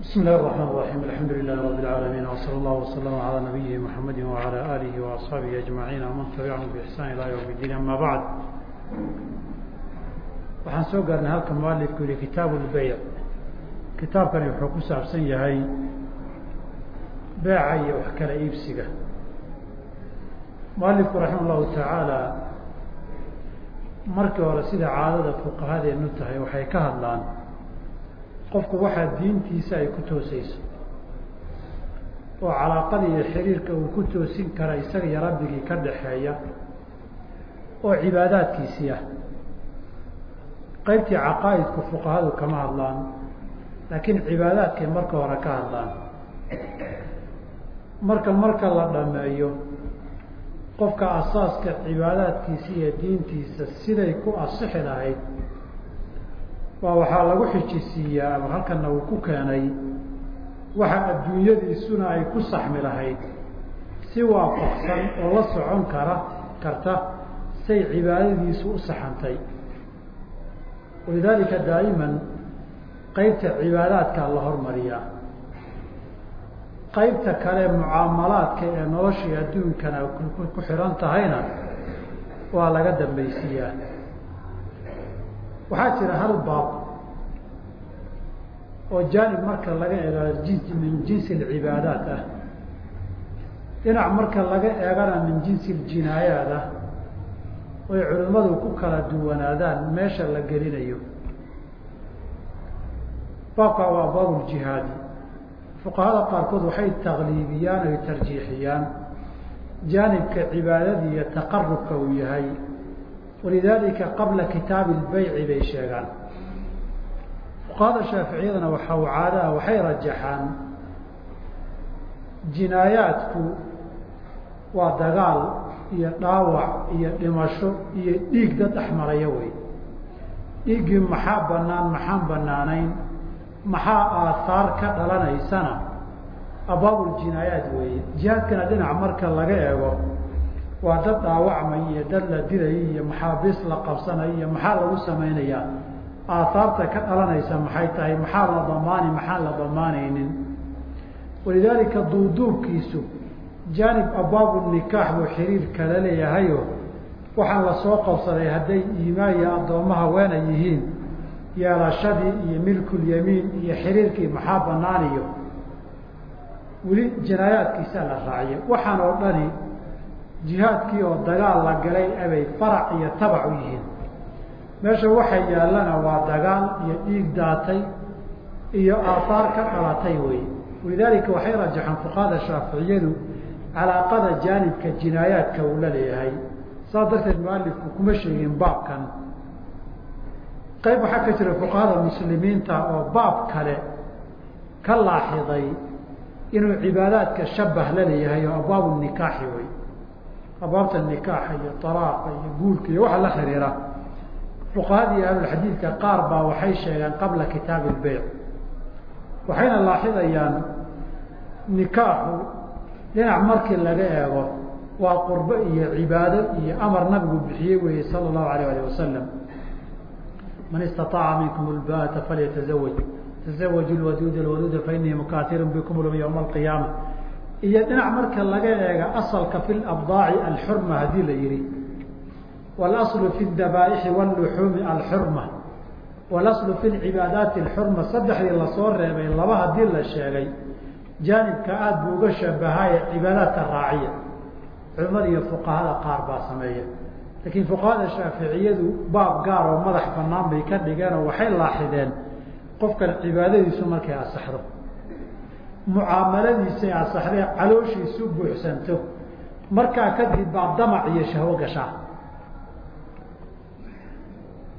بسم الله الرحمن الرحيم الحمد لله رب العالمين وصلى الله وسلم على نبيه محمد وعلى آله وأصحابه أجمعين ومن تبعهم بإحسان إلى يوم الدين أما بعد waxaan soo gaarnay halka mualifku yihi kitaabu lbeyc kitaabkani wuxuu ku saabsan yahay beeca iyo wax kala iibsiga mualifku raxima allahu tacaala markii hore sida caadada fuqahadeenu tahay waxay ka hadlaan qofku waxaa diintiisa ay ku tooseyso oo calaaqada iyo xiriirka uu ku toosin kara isaga iyo rabbigii ka dhaxeeya. oo cibaadaadkiisii ah. qaybtii caqaa'idku fuqahadu kama hadlaan laakiin cibaadaadkay marka hore ka hadlaan. marka marka la dhameeyo qofka asaaska cibaadaadkiisa iyo diintiisa siday ku asixi lahayd waa waxaa lagu xijisiiyaa ama halkana uu ku keenay waxa adduunyadiisuna ay ku saxmi lahayd. Si waafaqsan oo la socon kara karta say cibaadadiisu u saxantay. Walidaalika daa'iman qeybta cibaadaadkaa la hormariyaa. Qaybta kale mucaamalaadka ee noloshii adduunkana ku xihan tahayna waa laga dambaysiiyaa waxaa jira hal baab oo jaanib marka laga eego jins min jinsi alcibaadaat ah. Dhinac marka laga eegana min jinsi aljinaayaat ah oy culimmadu ku kala duwanaadaan meesha la gelinayo. Baabkaa waa baabu ljihaadi fuqahada qaarkood waxay takliibiyaan oy tarjiixiyaan. Jaanibka cibaadadii iyo taqarubka uu yahay walidaalika qabla kitaabi lbeyci bay sheegaan fuqahada shaaficiyadana waxa u caadaha waxay rajaxaan jinaayaadku waa dagaal iyo dhaawac iyo dhimasho iyo dhiig dad dhexmaraya wey dhiiggii maxaa banaan maxaan banaanayn maxaa aahaar ka dhalanaysana abaabuljinaayaat weeye jihaadkana dhinac marka laga eego waa dad dhaawacmay iyo dad la dilay iyo maxaabiis la qabsanay iyo maxaa lagu samaynayaa aahaarta ka dhalanaysa maxay tahay? Maxaa la damaani maxaan la damaanaynin walidaalika duuduubkiisu jaanib abaabu nikaax buu xiriir kala leeyahayo waxaan la soo qabsaday hadday iimaan iyo addoommo haweena yihiin yeelashadii iyo milkulyamiin iyo xiriirkii maxaa banaan iyo weli jinaayaadkiisaa la raaciya waxaan oo dhani jihaadkii oo dagaal la galay abay farac iyo tabac u yihiin. Meesha waxa yaallana waa dagaal iyo dhiig daatay iyo aahaar ka dhalatay wey walidaalika waxay rajaxaan fuqahada shaaficiyadu calaaqada jaanibka jinaayaadka uu la leeyahay. Saas darteed mualifku kuma sheegin baabkan. Qayb waxaa ka jira fuqahada muslimiinta oo baab kale ka laaxiday inuu cibaadaadka shabah la leeyahay oo abwaabu nikaaxi wey abwaabta nikaaxa iyo alaaqa iyo guurka iyo waxa la xiriira. Fuqahadii ahlulxadiidka qaar baa waxay sheegeen qabla kitaabi lbeyc waxayna laaxidayaan nikaaxu dhinac markii laga eego waa qurbo iyo cibaado iyo amar nabigu bixiyey weeye sala allahu alayh alih wasalam man istaaaca minkum lbaata falyatazawaj tazawaju lwaduud lwaduuda fainii mukaatirun bikum ywma alqiyaama iyo dhinac marka laga eega asalka fi labdaaci alxurma haddii la yihi walaslu fi dabaaixi wاluxuumi alxurma. Walaslu fi lcibaadaati alxurma saddexdii la soo reebay laba haddii la sheegay. Jaanibka aada buu uga shabahaye cibaadaadka raaciya. Culimada iyo fuqahada qaar baa sameeya. Laakiin fuqahada shaaficiyadu baab gaar oo madax banaan bay ka dhigeen oo waxay laaxideen qofkan cibaadadiisu markay asaxdo mucaamaladiisay asaxdee calooshiisu buuxsanto. Markaa kadib baa damac iyo shahwo gashaa.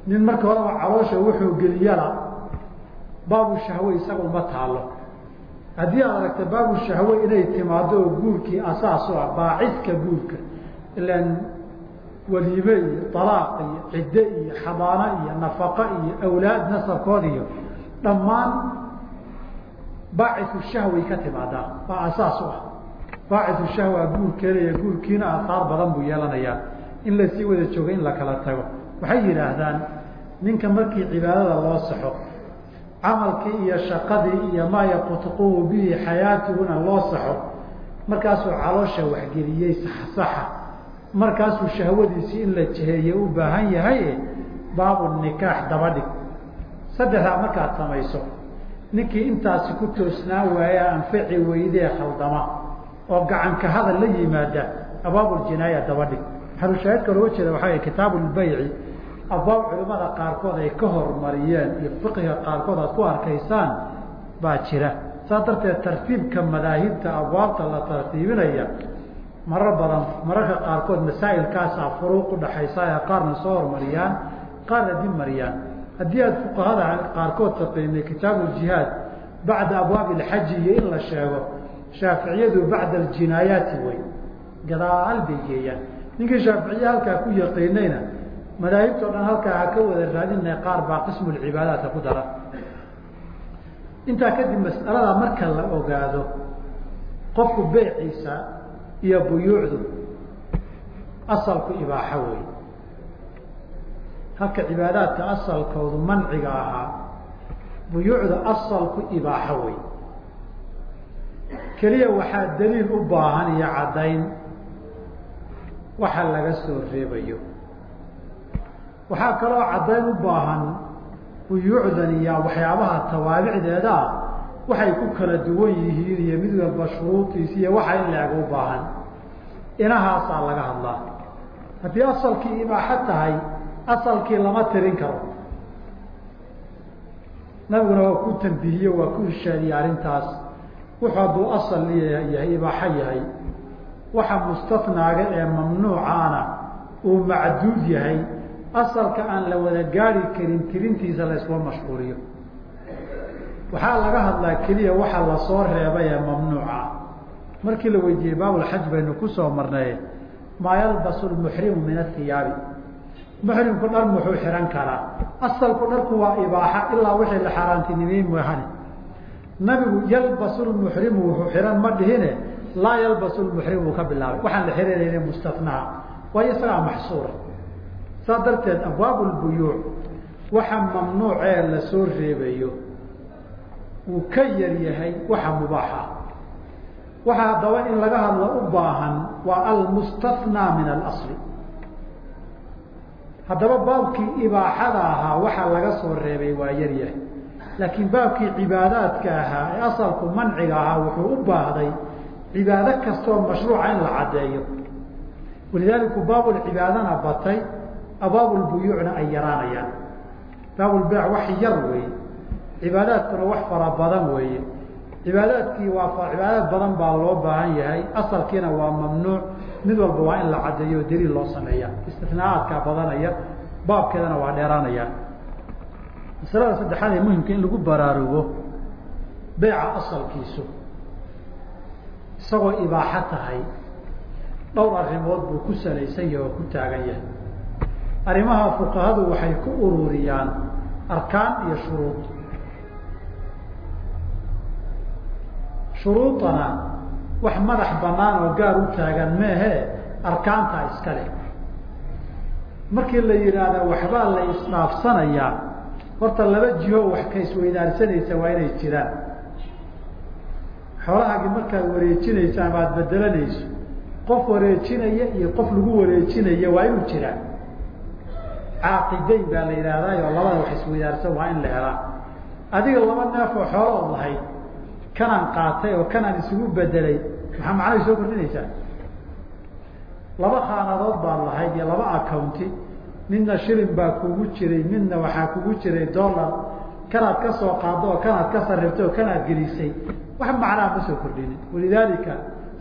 Nin marka horeba caloosha wuxuu geliyala baabu shahwe isaga uma taalo haddii aad aragta baabu shahwe inay timaado oo guurkii asaas u ah baacidka guurka ilaan waliime iyo alaaq iyo cidde iyo xabaano iyo nafaqo iyo awlaad nasabkood iyo dhammaan baaciu shahway ka timaadaa baa asaas u ah. Baaciu shahwa guurkeeda iyo guurkiina aahaar badan buu yeelanayaa. In la sii wada joogo in la kala tago. Waxay yidhaahdaan ninka markii cibaadada loo saxo camalkii iyo shaqadii iyo maa yaqutquhu bihi xayaatuhuna loo saxo markaasuu caloosha waxgeliyey saxsaxa. Markaasuu shahwadiisii in la jeheeye u baahan yahay baabu nikaax daba saddexdaa markaad samayso ninkii intaasi ku toosnaan waaya anfaci weydee khaldama oo gacanka hadal la yimaada abaabuljinaaya daba dhig xalushaahidka looga jeeda waxaa kitaabu lbayci abwaab culimmada qaarkood ay ka hormariyeen iyo fiqiga qaarkood aad ku arkaysaan baa jira. Saas darteed tartiibka madaahibta abwaabta la tartiibinaya marar badan mararka qaarkood masaa'ilkaasaa furuuq udhaxaysa ee qaarna soo hormariyaan qaarna dib mariyaan haddii aad fuqahada qaarkood taqiinay kitaabu jihaad bacda abwaabi alxaji iyo in la sheego shaaficiyadu bacda aljinaayaati wey gadaal bay geeyaan. Ninkii shaaficiye halkaa ku yaqiinayna madaahibto dhan halkaa ha ka wada raadina qaar baa qismu lcibaadaadka ku daran intaa kadib mas'alada marka la ogaado qofku beeciisa iyo buyuucdu asalku ibaaxo wey halka cibaadaadka asalkoodu manciga ahaa buyuucda asalku ibaaxo wey keliya waxaa daliil u baahan iyo caddayn. Waxa laga soo reebayo. Waxaa kaloo caddayn u baahan buyuucdan iyo waxyaabaha tawaabicdeeda waxay ku kala duwan yihiin iyo mid walba shuruudiisa iyo waxa in la-eg u baahan. Inahaasaa laga hadlaa. Haddii asalkii ibaaxo tahay asalkii lama tirin karo. Nabiguna waa ku tambihiye waa ku ishaadiyey arrintaas. Wuxuu hadduu asal yahay ibaaxo yahay. Waxa mustatnaaga ee mamnuucaana uu macduud yahay. Asalka aan la wada gaari karin tirintiisa la iskuma mashquuliyo. Waxaa laga hadlaa keliya waxa la soo reebay ee mamnuuca. Markii la weydiiyey baabulxaj baynu ku soo marnay maa yalbasu lmuxrimu min athiyaabi muxrimku dhar muxuu xihan karaa. Asalku dharku waa ibaaxa ilaa wixii la xaaraantinimey mahane nabigu yalbasu lmuxrimu wuxuu xihan ma dhihine laa yalbasu lmuxrimu uu ka bilaabay. Waxaan la xihanayna mustatnaa waayo isagaa maxsuura saa darteed abwaab lbuyuuc waxa mamnuucee la soo reebayo uu ka yar yahay waxa mubaaxa. Waxa haddaba in laga hadlo u baahan waa almustathnaa min alasli haddaba baabkii ibaaxada ahaa waxa laga soo reebay waa yar yahay. Laakiin baabkii cibaadaadka ahaa ee asalku manciga ahaa wuxuu u baahday cibaado kastoo mashruuca in la caddeeyo. Walidaalika baabulcibaadana batay abaabulbuyuucna ay yaraanayaan. Baabulbeyc wax yar weeye cibaadaadkuna wax fara badan weeye cibaadaadkii waa cibaadaad badan baa loo baahan yahay. Asalkiina waa mamnuuc. Mid walba waa in la caddeeyo o daliil loo sameeya. Istinaaadkaa badanaya baabkeedana waa dheeraanaya. Masalada saddexaad ee muhimka in lagu baraarugo beyca asalkiisu isagoo ibaaxo tahay dhowr arrimood buu ku salaysan yahay oo ku taagan yahay. Arrimaha fuqahadu waxay ku ururiyaan arkaan iyo shuruud shuruudana wax madax banaan oo gaar u taagan meehe arkaantaa iska leh. Markii la yidhaahda waxbaa la isdhaafsanayaa horta laba jiho wax ka isweydaarsanaysa waa inay jiraan. Xoolahaagi markaad wareejinaysa ama bedelanayso qof wareejinaya iyo qof lagu wareejinaya waa inuu jiraa caaqidayn baa la yidhaahdaa oo labada wax isweydaarsan waa in la helaa. Adiga laba neef oo xoolo od lahayd kanaan qaatay oo kanaan isugu bedelay maxaa macnahay soo kordhinaysaa? Laba khaanadood baad lahayd iyo laba accounti. Midna shilin baa kugu jiray midna waxaa kugu jiray dollar. Kanaad ka soo qaado oo kanaad ka sarriftay oo kanaad gelisay wax macnaa ma soo kordhinin. Walidaalika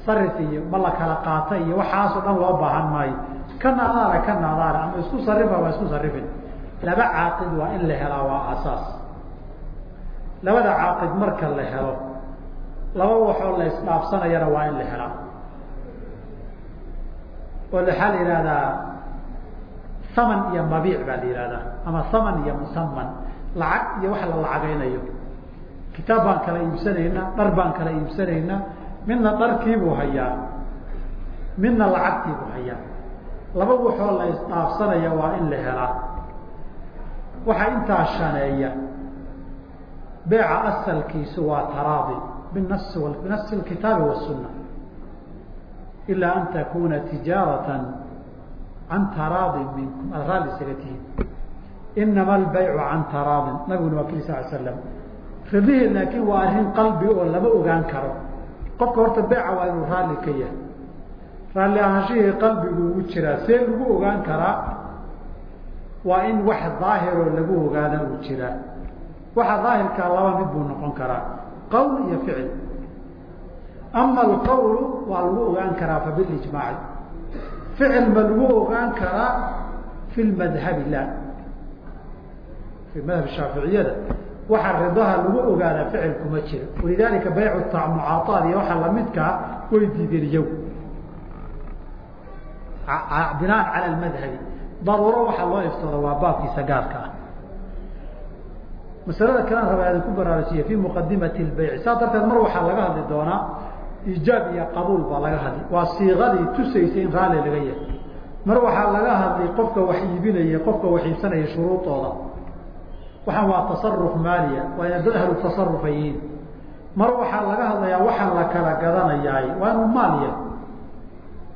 sarif iyo ma la kala qaata iyo waxaasoo dhan loo baahan maayo. Kana adaara kana adaara ama isku sarifa waa isku sarifin laba caaqid waa in la helaa waa asaas. Labada caaqid marka la helo laba waxoo la isdhaafsanayana waa in la helaa oo waxaa la yihahdaa haman iyo mabiic baa la yihahdaa ama haman iyo musaman lacag iyo wax la lacagaynayo. Kitaab baan kala iibsanaynaa dhar baan kala iibsanaynaa. Midna dharkiibuu hayaa midna lacagtiibuu hayaa. Laba waxoo la isdhaafsanaya waa in la helaa waxaa intaa shaneeya beeca asalkiisu waa taraadi kitaabi wasunna ilaa an takuna tijaaratan can taraadin minkum aada raalli isaga tihiin inama albaycu can taraadin nabiguna waa kili sal slam ridihii laakiin waa arrin qalbi oo lama ogaan karo qofka horta beeca waa inuu raalli ka yahay raalli ahaanshihii qalbigu ugu jiraa see lagu ogaan karaa waa in wax daahiroo lagu ogaada uu jiraa waxa daahirkaa laba mid buu noqon karaa qowl iyo ficil ama alqawlu waa lagu ogaan karaa fa bilijmaaci ficil ma lagu ogaan karaa fi lmadhabi la fi madhab shaaficiyada waxa ridaha lagu ogaadaa ficil kuma jiro. walidaalika baycu mucaaaad iyo waxa lamidkaa way diideen iyagu binaan cala lmadhabi daruuro waxaa loo iftooda waa baabkiisa gaarka masalada kalean rabaa idin ku baraarujiya fi muqadimati lbayci saa darteed mar waxaa laga hadli doonaa iijaab iyo qabuul baa laga hadli. Waa siiqadii tusaysay in raalli laga yahay mar waxaa laga hadlay qofka wax iibinaya qofka wax iibsanaya shuruudooda. Waxaan waa tasaruf maaliya waa ina dad ahlu tasarufa mar waxaa laga hadlayaa waxaan la kala gadanayaay waa inuu maal yahay.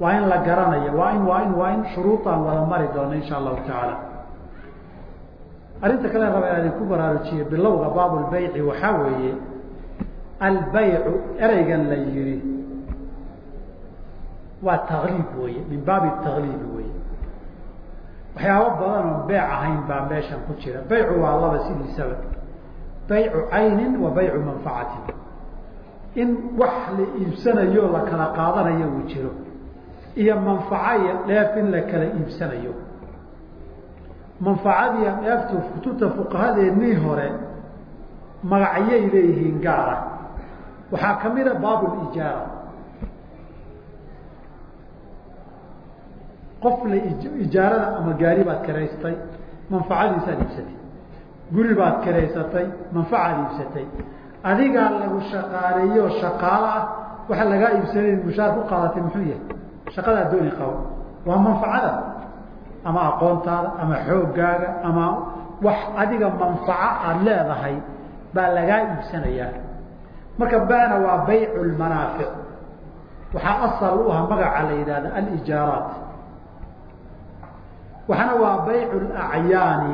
Waa in la garanaya waa in waa in waa in shuruudaan wada mari doono insha allahu tacaala arrinta kale raba inaan idinku baraarujiye bilowga baabulbayci waxaa weeye albaycu ereygan la yihi waa takliib weye min baabi takliibi weye waxyaabo badan oon beec ahayn baa meeshan ku jira. Baycu waa laba sidiisaba baycu caynin wa baycu manfacatin in wax la iibsanayo la kala qaadanayo uu jiro iyo manfaco iyo dheef in la kala iibsanayo manfacadiiyo dheeftu kutubta fuqahadeennii hore magacyay leeyihiin gaara waxaa ka mida baabulijaara qof la ijaarada ama gaari baad kiraystay manfacadiisaad iibsatay. Guri baad kiraysatay manfacaad iibsatay. Adigaa lagu shaqaaleeyo shaqaalo ah waxa lagaa iibsanayn mushaar ku qaadatay muxuu yahay? Shaqadaa dooni qabo waa manfacada ama aqoontaada ama xooggaaga ama wax adiga manfaco aada leedahay baa lagaa iibsanayaa. Marka bana waa baycu lmanaafic waxaa asal u ah magaca la yidhahda alijaaraat. Waxana waa baycu lacyaani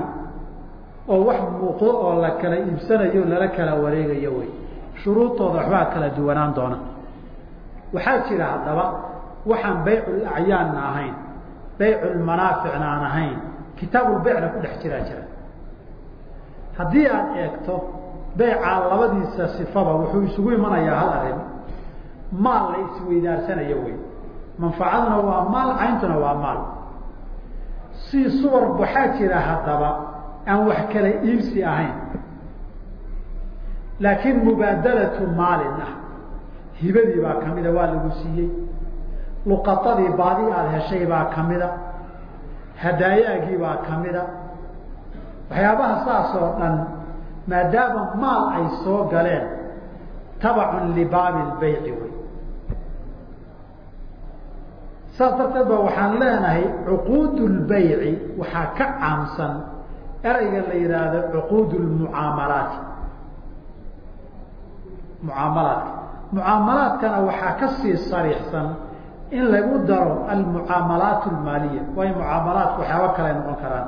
oo wax muuqdo oo la kala iibsanayo lala kala wareegayo wey shuruudooda waxbaa kala duwanaan doona. Waxaa jira haddaba waxaan bayculacyaanna ahayn bayculmanaaficna aan ahayn kitaabulbeycna ku dhex jiraa jira. Haddii aad eegto beycaa labadiisa sifaba wuxuu isugu imanayaa hal arrin. Maal la isweydaarsanayo wey. Manfacaduna waa maal cayntuna waa maal. Si suwar waxaa jira haddaba aan wax kala iibsi ahayn. Laakiin mubaadalatu maalin ah. Hibadii baa kamida waa lagu siiyey luqatadii baadi aada heshay baa kamida hadaayaagii baa kamida waxyaabaha saas oo dhan maadaama maal ay soo galeen tabacun libaabi lbayci wey. Saas darteed ba waxaan leenahay cuquud lbayci waxaa ka caamsan ereyga la yidhaahdo cuquud lmucaamalaati mucaamalaadka mucaamalaadkana waxaa ka sii sariixsan in lagu daro almucaamalaat almaaliya. Waayo mucaamalaadku waxyaaba kale noqon karaan.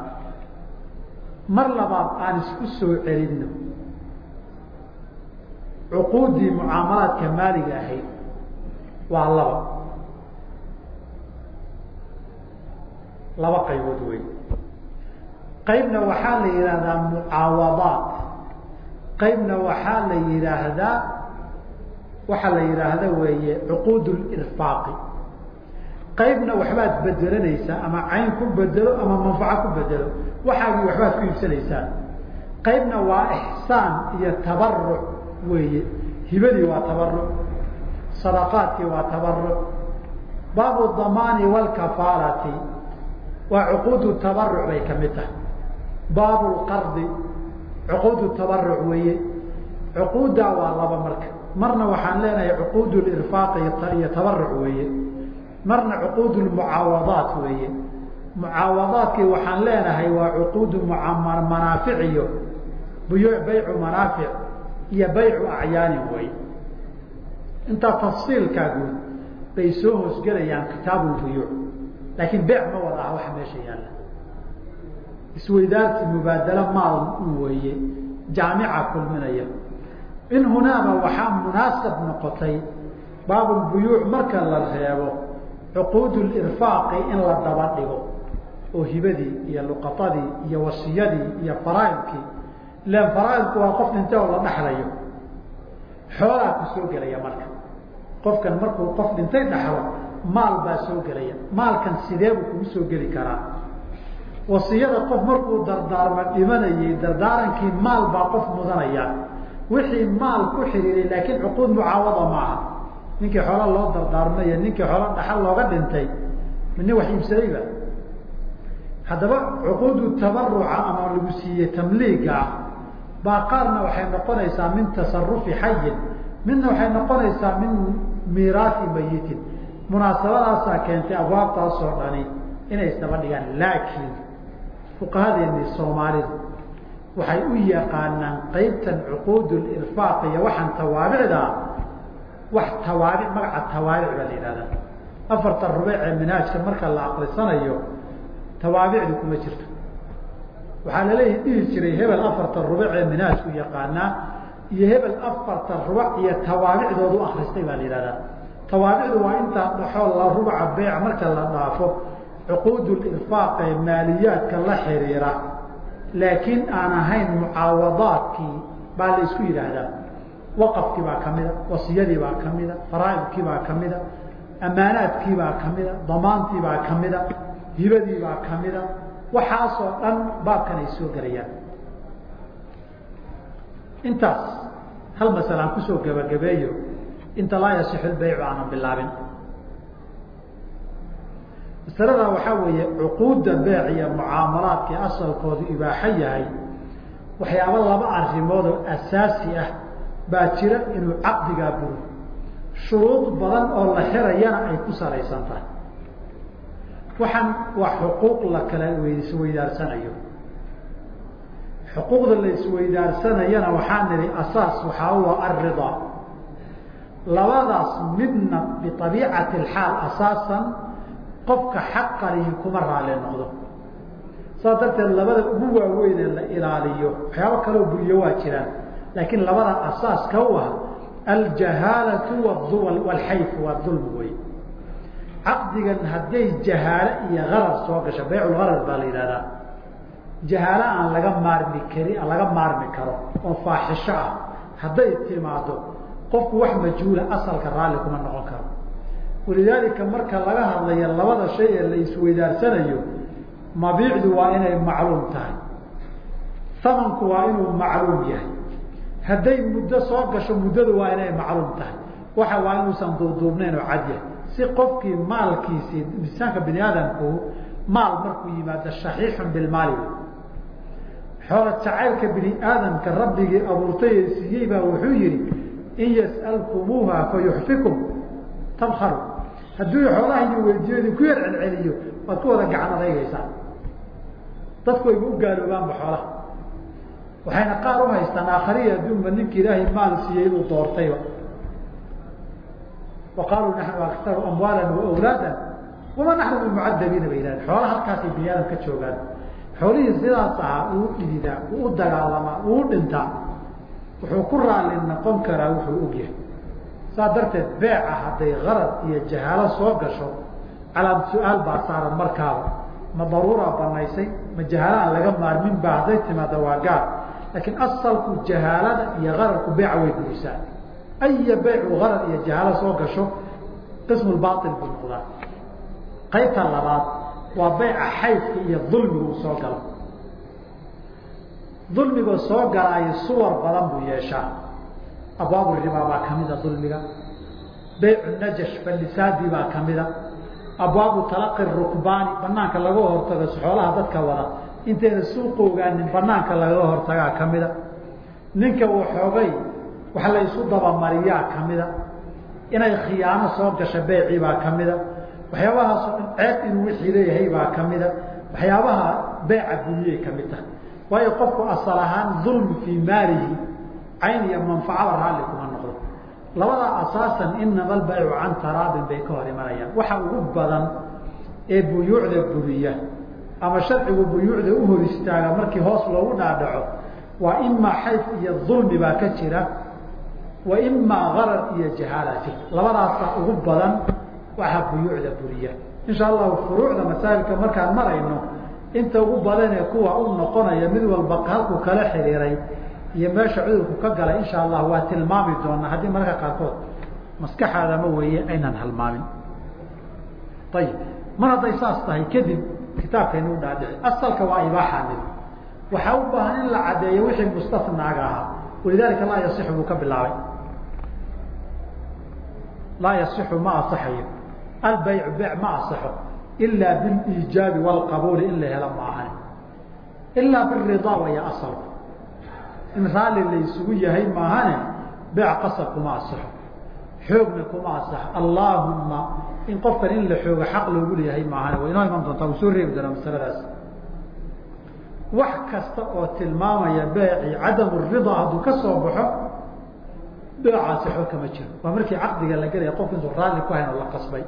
Mar labaad aan isku soo celinno. Cuquuddii mucaamalaadka maaliga ahayd waa laba. Laba qaybood wey qaybna waxaa la yidhaahdaa mucaawadaat. Qaybna waxaa la yidhaahdaa waxaa la yidhaahda weeye cuquud lirfaaqi qaybna waxbaad bedelanaysaa ama cayn ku bedelo ama manfaco ku bedelo waxaagii waxbaad ku iibsanaysaa qaybna waa ixsaan iyo tabaruc weeye. Hibadii waa tabaruc sadaqaadkii waa tabaruc baabu damaani wlkafaalati waa cuquudu tabaruc bay ka mid tahay. Baabu lqardi cuquudu tabaruc weeye. Cuquuddaa waa laba marka. Marna waxaan leenahay cuquud lirfaaq iyo tabaruc weeye marna cuquud lmucaawadaat weeye. Mucaawadaadkii waxaan leenahay waa cuquudu manaafic iyo baycu manaafic iyo baycu acyaanin way intaa tafsiilkaa guud bay soo hoosgelayaan kitaabulbuyuuc laakiin beec ma wada aha waxa meesha yaalla. Isweydaarsi mubaadalo maal weeye jaamica kulminaya. In hunaaba waxaa munaasab noqotay baabulbuyuuc marka la reebo cuquud lirfaaqi in la daba dhigo oo hibadii iyo luqatadii iyo wasiyadii iyo faraaidkii ilan faraaidku waa qof dhintay oo la dhaxlayo. Xoolaa ku soo gelaya marka. Qofkan markuu qof dhintay dhaxlo maal baa soo gelaya. Maalkan sideebuu kugu soo geli karaa? Wasiyada qof markuu dardaarma dhimanayay dardaarankii maal baa qof mudanaya. Wixii maal ku xiriiray laakiin cuquud mucaawada maaha ninkii xoola loo dardaarmayo ninkii xoola dhaxal looga dhintay nin wax iibsadayba haddaba cuquudu tabaruca ama lagu siiyey tamliiga ah baa qaarna waxay noqonaysaa min tasarufi xayin midna waxay noqonaysaa min miiraahi mayitin munaasabadaasaa keentay abwaabtaasoo dhani inay isdaba dhigaan laakiin fuqahadeennii soomaalidu waxay u yaqaanaan qeybtan cuquud lirfaaq iyo waxaan tawaabicdaa wax tawaabic magaca tawaabic baa la yihahdaa afarta rubeec ee minhaajka marka la akrisanayo tawaabicdu kuma jirto. Waxaa laleeyahy dhihi jiray hebel afarta rubec ee minhaajku yaqaanaa iyo hebel afarta rubac iyo tawaabicdoodu akristay baa la yihahdaa tawaabicdu waa intaa dhaxoo la rubaca beec marka la dhaafo cuquud lirfaaq ee maaliyaadka la xiriira. Laakiin aan ahayn mucaawadaadkii baa la isku yidhaahdaa waqafkii baa kamida wasiyadii baa kamida faraaidkii baa kamida amaanaadkii baa kamida damaantii baa kamida hibadii baa kamida waxaasoo dhan baabkan ay soo gelayaan. Intaas hal masale ku soo gebagabeeyo inta laa yasixu lbaycu aanan bilaabin. Masalada waxaa weeye cuquudda beec iyo mucaamalaadkii asalkoodu ibaaxo yahay waxyaaba laba arrimood oo asaasi ah baa jira inuu caqdigaa buro. Shuruud badan oo la xirayana ay ku salaysan tahay. Waxaan waa xuquuq la kala isweydaarsanayo xuquuqda la isweydaarsanayana waxaan nidhi asaas waxaa uwa alridaa labadaas midna biabiicati alxaal asaasan qofka xaqalihi kuma raali noqdo. Saas darteed labada ugu waaweynee la ilaaliyo waxyaabo kaloo buriyo waa jiraan laakiin labada asaaska u ah aljahaalatu walxayfu waa dulmi wey. Caqdigan hadday jahaalo iyo arar soo gasho bayculgarar baa la yidhahdaa. Jahaalo aan laga maarmi kari laga maarmi karo oo faaxisho ah hadday timaado qofku wax majhuula asalka raalli kuma noqon karo. Walidaalika marka laga hadlayo labada shay ee la isweydaarsanayo mabiicdu waa inay macluum tahay. Samanku waa inuu macluum yahay hadday muddo soo gasho muddadu waa inay macluum tahay. Waxa waa inuusan duuduubnayn oo cad yahay. Si qofkii maalkiisii insaanka bini aadamku maal markuu yimaado shaxiixun bilmaali xoola jacaylka bini aadamka rabbigii abuurtay siiyey baa wuxuu yihi in yas'alkumuuha fayuxfikum tabharu hadduu xoolaha weydiiyo idinku yar celceliyo waad ku wada gacan adaygaysaan dadku ayba u gaaloobaanba xoolaha waxayna qaar u haystaan aakhariya adduunba ninka ilaahay maal siiyey inuu doortayba. Wa qaaluu naxnu aktaru amwaala waawlaada wama naxnu bimucadabiina bay yidhahdeen xoolaha halkaasay bini aadam ka joogaan xoolihii sidaas ahaa uu dhididaa uu u dagaalamaa uu dhintaa wuxuu ku raali noqon karaa wuxuu ogyahay. Saa darteed beeca hadday karad iyo jahaalo soo gasho calaam su'aal baa saaran markaaba. Ma daruuraa banaysay ma jahaalo aan laga maarmin ba hadday timaada waa gaar laakiin asalku jahaalada iyo kararku beeca way burisaa aya beycu karad iyo jahaalo soo gasho qismu baail buu noqdaa. Qaybta labaad waa beyca xaydka iyo dulmigu uu soo galo. Dulmiga soo galaayo suwar badan buu yeeshaa. Abwaabu ribaa baa kamida dulmiga. Beycu najash balisaadii baa kamida abwaabu talaqi rukbaani banaanka laga hortago xoolaha dadka wada intayna suuqa ogaanin banaanka lagaga hortagaa kamida ninka waxoogay wax la isu dabamariyaa kamida inay khiyaano soo gasha beycii baa kamida waxyaabahaasoo dhan ceeb inuu wixii leeyahay baa kamida waxyaabaha beeca buriyay ka mid tahay. Waayo qofku asal ahaan dulmi fii maalihi cayn iyo manfacaba raalli kuma noqdo. Labadaa asaasan inama albaycu can taraabin bay ka hor imanayaan. Waxa ugu badan ee buyuucda buriya ama sharcigu buyuucda u hor istaaga markii hoos loogu dhaadhaco waa imaa xayf iyo dulmi baa ka jira wa imaa garar iyo jahaalati labadaasa ugu badan waxaa buyuucda buriya. Insha allahu furuucda masaa'ilka markaan marayno inta ugu badanee kuwa u noqonaya mid walba halku kala xiriiray iyo meesha cudurku ka galay insha allah waa tilmaami doonaa haddii mararka qaarkood maskaxaadama weeye aynan halmaamin. Ayib mar hadday saas tahay kadib kitaabkaynu u dhaadhici asalka waa ibaaxanid waxaa u baahan in la caddeeyo wixii mustanaaga ahaa. Walidalika laa yasixu buu ka bilaabay. Laa yasixu ma asaxayo. Albaycu beyc ma asaxo ilaa biliijaabi waalqabuuli in la helo ma ahan ilaa biridaa waya asalku in raalli la isugu yahay maahane beec qasab kuma asaxo xoogna kuma asaxo allaahumma in qofkan in la xoogo xaq loogu leeyahay maahane waa inoo iman doontaa wuu soo reebi doonaa masaladaas. Wax kasta oo tilmaamaya beecii cadamu ridaa hadduu ka soo baxo beecaasi xoo kama jiro. Waa markii caqdiga la gelaya qofku intuu raalli ku hayn oo la qasbay.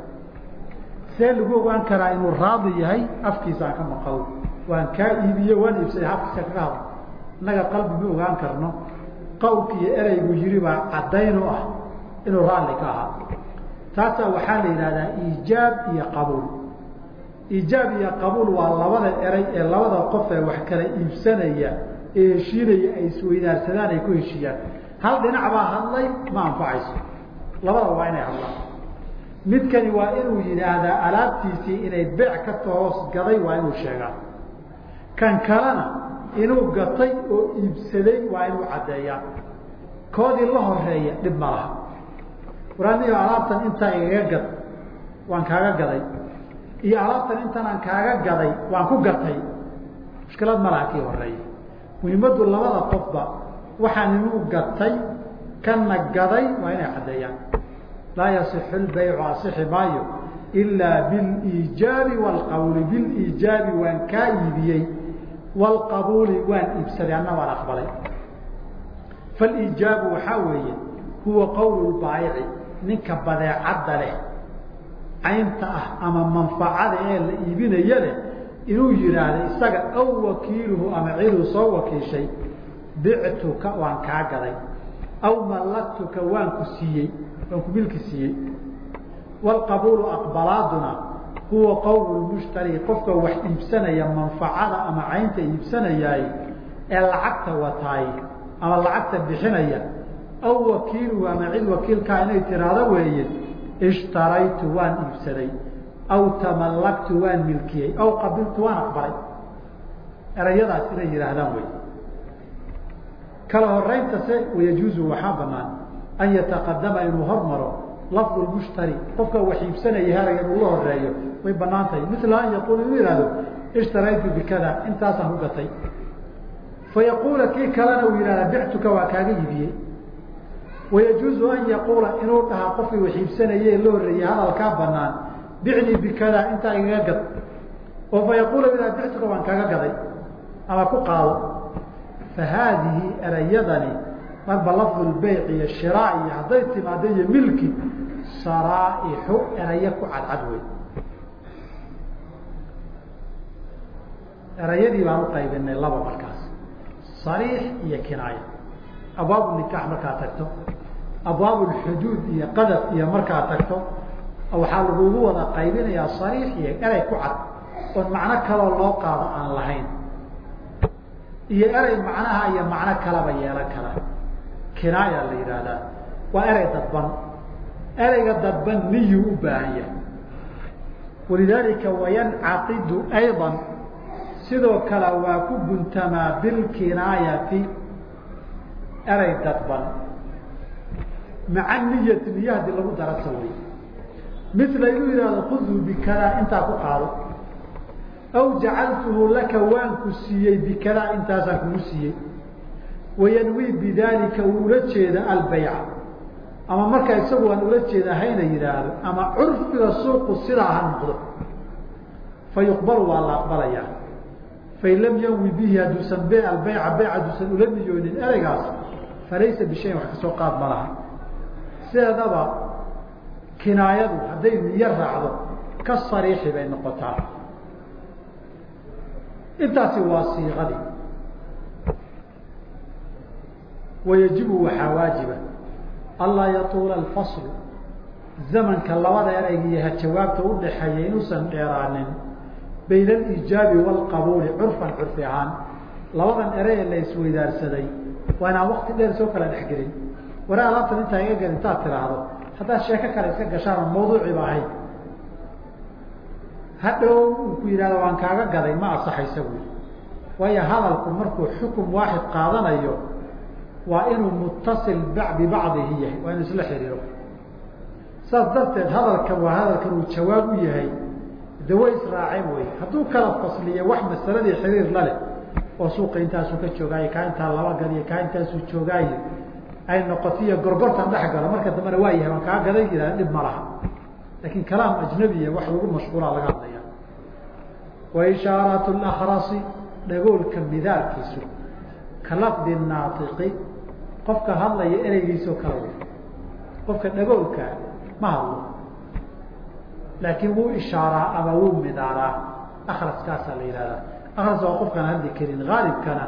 See lagu ogaan karaa inuu raadi yahay afkiisaan ka maqal waan kaa iibiye waan iibsaday afkiisa kaga hadlo. Innaga qalbi ma ogaan karno. Qawlka iyo ereygu yiri baa caddayn u ah inuu raalli ka ahaa. Taasaa waxaa la yidhahdaa iijaab iyo qabuul. Iijaab iyo qabuul waa labada erey ee labada qof ee wax kala iibsanaya ee heshiinaya ay isweydaarsadaan ay ku heshiiyaan. Hal dhinac baa hadlay ma anfacayso. Labada waa inay hadlaan. Midkani waa inuu yidhaahdaa alaabtiisii inay beec ka toos gaday waa inuu sheegaa. Kan kalena inuu gatay oo iibsaday waa inuu caddeeyaa. Koodii la horreeya dhib ma laha waraaniyo alaabtan intaa igaga gad waan kaaga gaday. Iyo alaabtan intanaan kaaga gaday waan ku gatay mushkilad ma laha kii horreeya muhiimaddu labada qofba waxaan inuu gatay kana gaday waa inay caddeeyaan. Laa yasixu lbaycu asixi maayo ilaa biliijaabi waalqawli biliijaabi waan kaa iibiyey waalqabuuli waan iibsaday anna waan aqbalay. Faliijaabu waxaa weeye huwa qowlu lbaayici ninka badeecadda leh caynta ah ama manfacada ee la iibinaya leh inuu yidhaahdo isaga aw wakiiluhu ama ciduu soo wakiishay bictuka waan kaa gaday aw mallaktuka waan ku siiyey waan ku milki siiyey waalqabuulu aqbalaaduna huwa qowlu lmushtari qofka wax iibsanaya manfacada ama caynta iibsanayaay ee lacagta wataay ama lacagta bixinaya aw wakiiluhu ama cid wakiilkaa inay tiraahdo weeye ishtaraytu waan iibsaday aw tamallaktu waan milkiyey aw qabiltu waan aqbalay. Erayadaas inay yidhaahdaan wey kala horeyntase wayajuuzu waxaa banaan an yataqadama inuu hormaro lafdu mushtari qofka wax iibsanaya haraga inuu la horeeyo way bannaan tahay. Mila an yaquul inuu ihahdo ishtaraytu bikada intaasaan ku gatay fayaquula kii kalena uu yihahda bictuka waa kaaga iibiyey wayajuuzu an yaquula inuu dhahaa qofkii wax iibsanaye la horeeyey hadalkaa banaan bicnii bikada intaa igaga gad oo fayaquula idaa bictuka waan kaaga gaday ama ku qaado fahaadihi erayadani marba lafdu lbeyc iyo shiraa iyo hadday timaado iyo milki saraaixu erayo ku cadcad wey erayadii baan u qaybinay laba markaas sariix iyo kinaaya abwaabu nikaax markaa tagto abwaabu lxuduud iyo qadaf iyo markaa tagto waxaa lagugu wada qaybinayaa sariix iyo erey ku cad oon macno kaloo loo qaado aan lahayn. Iyo erey macnaha iyo macno kalaba yeelan kara kinaaya la yidhaahdaa waa erey dadban. Ereyga dadban niyuu u baahan yahay. Walidaalika wayancaqidu ayضa sidoo kale waa ku guntamaa bilkinaayati erey dadban maca niyati niyo haddii lagu darasa wey mila inuu yihahdo khuduu bikadaa intaa ku qaado. Aw jacaltuhu laka waan ku siiyey bikadaa intaasaan kugu siiyey. Wayanwii bidaalika uu ula jeeda albayca ama markaa isagu aan ula jeeda hayna yidhaahdo ama curfiga suuqu sidaa ha noqdo. Fa waa la aqbalayaa fain lam yanwi bihi hadduusan be albeyca beyc hadduusan ula niyoonin ereygaas falaysa bishayin wax ka soo qaad ma laha sideedaba kinaayadu hadday niyo raacdo ka sariixi bay noqotaa. Intaasi waa siiqadii wayajibu waxaa waajiba. Anlaa yatuula alfaslu. Zamanka labada ereygiiha jawaabta udhaxeeya inuusan dheeraanin. Bayna alijaabi waalqabuuli curfan curfi ahaan. Labadan erey la isweydaarsaday waa inaan wakti dheer soo kala dhexgelin ware alaabtan intaa iga gel intaad tiraahdo. Haddaad sheeko kale iska gashaan oo mawduuciba ahayd hadhow uu ku yidhahdo waan kaaga gaday ma asaxaysa buui waayo hadalku markuu xukum waaxid qaadanayo waa inuu mutasil bibacdihi yahay waa inuu isla xiriiro. Saas darteed hadalkan waa hadalkan uu jawaab u yahay de israaceen wey hadduu kala fasliyo wax masaladii xiriir la leh oo suuqa intaasuu ka joogaayo kaa intaa laba galiyo kaa intaasuu joogaayo ay noqotiyo gorgortan dhex galo. Marka dambena waa yahay waan kaa gaday yihahda dhib ma laha. Laakiin kalaam ajnabiya wax lagu mashquulaa laga hadlaya. Wa ishaaraatu lakrasi dhagoolka midaalkiisu ka lafdi naatiqi qofka hadlaya ereygiisoo kala wey qofka dhagoolka ma hadlo. Laakiin wuu ishaaraa ama wuu midaaraa. Akraskaasaa la yihahdaa akras waa qofkaan hadli karin aalibkana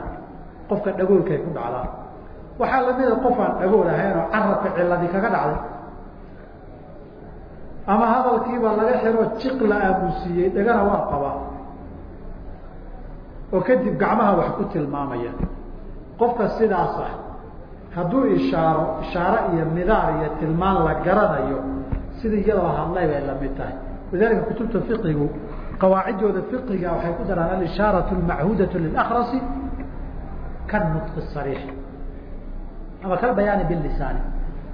qofka dhagoolkay ku dhacdaa waxaa lamida qof aan dhagool ahayn oo carabka ciladii kaga dhacday ama hadalkiiba laga xiro jiq la aamusiiyey dhagana waa qaba oo kadib gacmaha wax ku tilmaamaya qofka sidaas ah hadduu ishaaro ishaaro iyo midaar iyo tilmaan la garanayo sida iyadoo hadlay bay lamid tahay walidalika kutubta fiqigu qawaacidooda fiqiga waxay ku daraan alishaaraة اmachuudaة lilakrasi kanutqi sariix ama kalbayaani bilisaani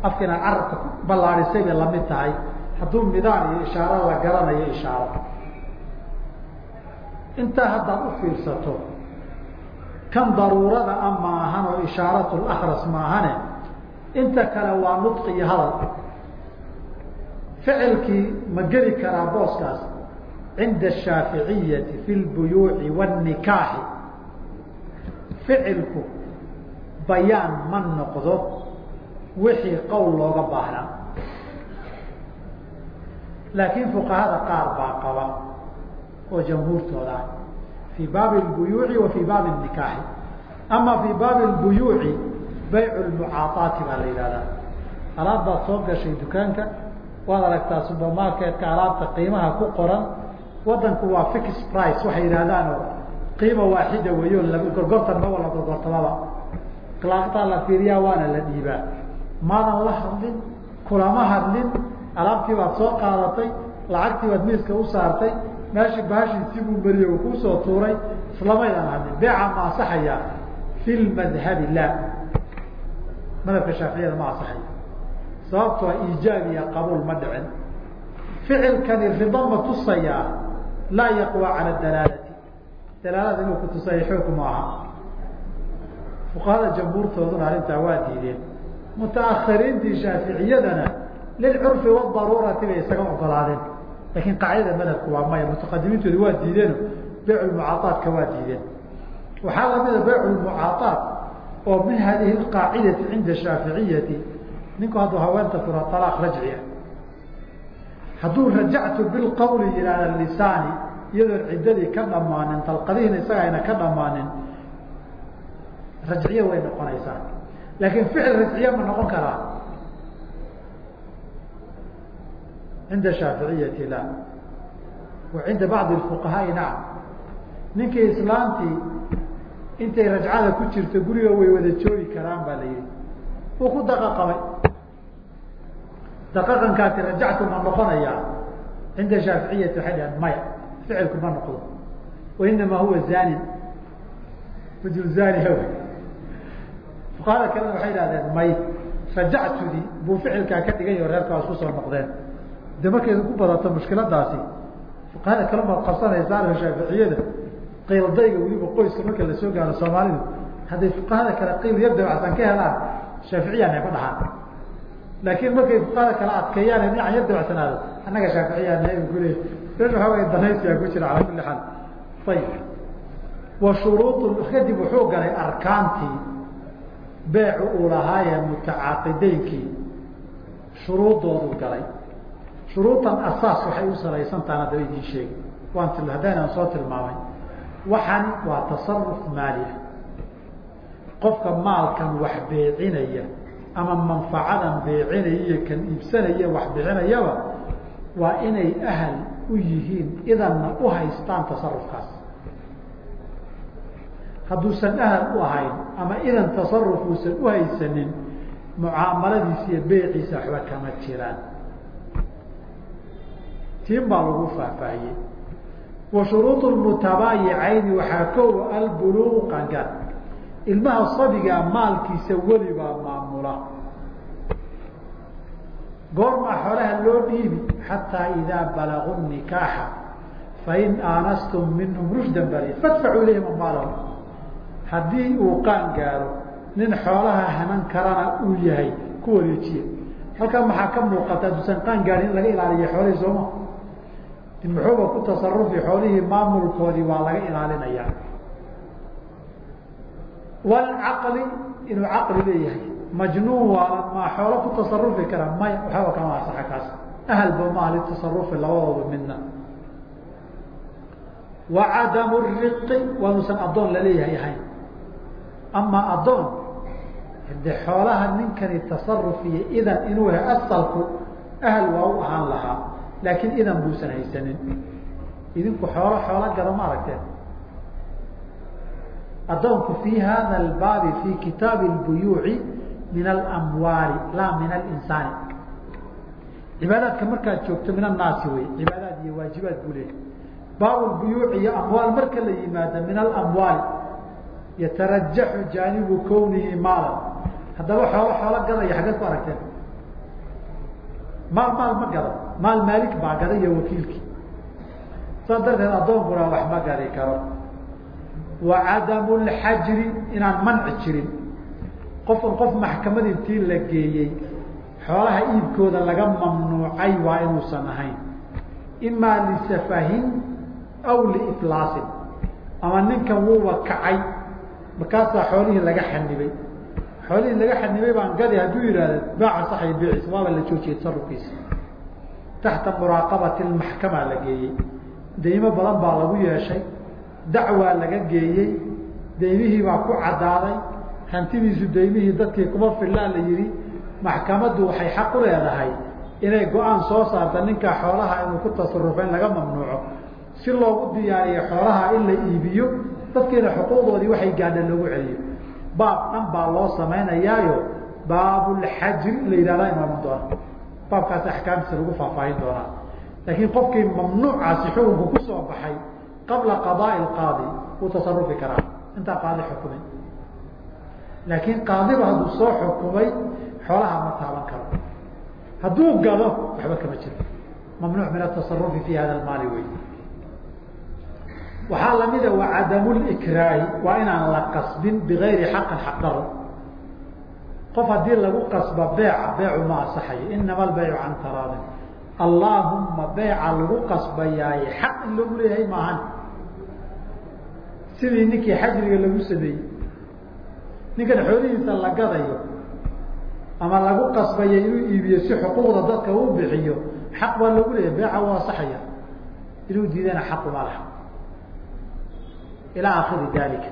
afka inaad carabka ballaadhisay bay la mid tahay. Hadduu midaar iyo ishaaro la garanayo ishaaro. Intaa haddaad u fiirsato kan daruurada a maahan oo ishaarat lakras maahane inta kale waa nudqi iyo hadal. Ficilkii ma geli karaa booskaas. Cinda ashaaficiyati fi lbuyuuci wاnikaaxi ficilku bayaan ma noqdo wixii qowl looga baahnaa laakiin fuqahada qaar baa qaba oo jamhuurtooda ah fii baabi اlbuyuuci wa fii baabi الnikaaxi ama fii baabi اlbuyuuci baycu lmucaaaati baa la yihahdaa alaab baad soo gashay dukaanka waad aragtaa supermarketka alaabta qiimaha ku qoran wadanku waa fix price waxay yidhahdaan oo qiima waaxida weyo laba gorgortan ma wala gorgortamaba laaqtaa la fiiriyaa waana la dhiibaa. Maadan la hadlin kulama hadlin alaabtii baad soo qaadatay lacagtii baad miiska u saartay meeshii baashiisii buu mariyey uu kuusoo tuuray islamaydan hadlin. Beeca ma asaxaya fi lmadhabi la. Madhabka shaaficiyada ma asaxayo sababtoo iijaab iyo qabuul ma dhicin. Ficilkani rido ma tusayaa? Laa yaqwa cala dalaalati. Dalaalada inuu kutusaya xoog maaha fuqahada jamhuurtooduna arrintaa waa diideen. Mutaahiriintii shaaficiyadana lilcurfi wadaruurati bay isaga ogolaadeen. Laakiin qaacidada madhabka waa maya mutaqadimiintooda waa diideeno beyc mucaaaatka waa diideen. Waxaa lamida beyc mucaaaaat oo min hadihi qaacidati cinda shaaficiyati. Ninku hadduu haweenta fura alaaq rajciya hadduu rajactu bilqawli yihahda lisaani iyadoon ciddadii ka dhammaanin dalqadihiina isaga ka dhammaanin rajciye way noqonaysaa. Laakiin ficil rajciye ma noqon karaa cinda shaaficiyati la. Wa cinda bacdi fuqahaai nacam ninkii islaantii intay rajcada ku jirto guriga way wada joogi karaan baa la yihi uu ku daqaqabay daqaqankaasi rajactu ma noqonayaa cinda shaaficiyati waxay dhahaan maya ficilku ma noqdo. Wainamaa huwa zanin rajul zani haw fuqahada kalena waxay dhahdeen may rajactudii buu ficilkaa ka dhigay oo reerka waa isku soo noqdeen. De markaydu ku badato mushkiladaasi. Fuqahada kale maad qabsanaysaa shaaficiyada qiildayga weliba qoyska marka la soo gaaro soomaalidu. Hadday fuqahada kale qiil yar dabacsan ka helaan shaaficiyaan ma dhahaan. Laakiin markay fuqahada kale adkeeyaan dhinacan yar dabacsanaado annaga shaaficiyaan kule waxaa way danaysiyaa ku jira calaa kulli xaal. Ayib wa shuruud kadib wuxuu galay arkaantii beecu uu lahaayee mutacaaqideynkii shuruudoodu galay. Shuruudan asaas waxay u salaysantahan haddaba idiin sheegi waan ti haddaynan soo tilmaamay waxani waa tasaruf maali ah qofka maalkan wax beecinaya ama manfacadan beecinaya iyo kan iibsanaya wax bixinayaba waa inay ahal u yihiin idanna u haystaan tasarufkaas hadduusan ahal u ahayn ama idan tasaruf uusan u haysanin mucaamaladiisa iyo beeciisa waxba kama jiraan. Tiin baa lagu faahfaahiyey wa shuruud mutabaayicayni waxaa kow albuluuqu qangaar ilmaha sabigaa maalkiisa welibaa maamula. Goormaa xoolaha loo dhiibi xataa idaa balaguu nikaaxa fain aanastum minhum rushdan bari fadfacuu ilayhim amwaalahum haddii uu qaan gaaro nin xoolaha hanan karana uu yahay ku wareejiya halkan maxaa ka muuqata hadduusan qaan gaarin in laga ilaaliyo xoolihii sooma in muxuuba ku tasarufi xoolihii maamulkoodii waa laga ilaalinayaa walcaqli inuu caqli leeyahay. Majnuun waalan maa xoolo ku tasarufi kara maya waxaba kama asaxa kaas. Ahalba maaha litasarufi labadooda midna. Wa riqi waanuusan addoon la leeyahay ahayn amaa addoon de xoolaha ninkani tasaruf iyo idan inuu yahay asalku ahal waa u ahaan lahaa laakiin idan buusan haysanin idinku xoolo xoolo gado ma aragteen addoonku fi hada albaabi fi kitaabi lbuyuuci min alamwaali laa min alinsaani cibaadaadka markaad joogto min annaasi wey cibaadaad iyo waajibaad buu leeyahy baabu lbuyuuc iyo amwaal marka la yimaado min alamwaali yatarajaxu jaanibu kownihi maalan. Haddaba xoolo xoolo gadaya xaggeed ku aragteen. Maal maal ma gado. Maal maalik baa gada iyo wakiilkii. Saas darteed addoonkuna wax ma gadi karo. Wa cadamu lxajri inaan manci jirin. Qofkan qof maxkamad intii la geeyey xoolaha iibkooda laga mamnuucay waa inuusan ahayn. Imaa lisafahin aw liiflaasin ama ninkan wuuba kacay markaasaa xoolihii laga xanibay xoolihii laga xanibay baan gadi hadduu yihahda baaca saxay biciisa waaba la joojiyey tasarufkiisa taxta muraaqabati maxkamaa la geeyey. Deymo badan baa lagu yeeshay dacwaa laga geeyey deymihii baa ku caddaaday hantidiisu deymihii dadkii kuma filaa la yihi maxkamaddu waxay xaq u leedahay inay go'aan soo saarta ninkaa xoolaha inuu ku tasarufo in laga mamnuuco. Si loogu diyaariyo xoolaha in la iibiyo dadkiina xuquuqdoodii waxay gaadha loogu celiyo baab dhan baa loo samaynayaayo. Baabulxajri la yidhahdaa imaaman doona baabkaasi axkaamtiisa lagu faahfaahin doonaa. Laakiin qofkii mamnuucaasi xukunku ku soo baxay qabla qadaai qaadi wuu tasarufi karaa. Intaa qaadi xukumay. Laakiin qaadiba hadduu soo xukumay xoolaha ma taaban karo. Hadduu gado waxba kama jiro mamnuuc min atasarufi fi hada maali wey waxaa lamida wacadamu likraahi waa inaan la qasbin bigayri xaqin xaq daro qof haddii lagu qasba beeca beecu ma asaxayo inama albaycu can taraadin. Allaahumma beeca lagu qasbayaaye xaq in lagu leeyahay maahan sidii ninkii xajriga lagu sameeyey. Ninkan xoolihiisa la gadayo ama lagu qasbayo inuu iibiyo si xuquuqda dadka uu bixiyo xaq baa lagu leeyahay beeca waa asaxaya inuu diidana xaquma laha ilaa akiri dalika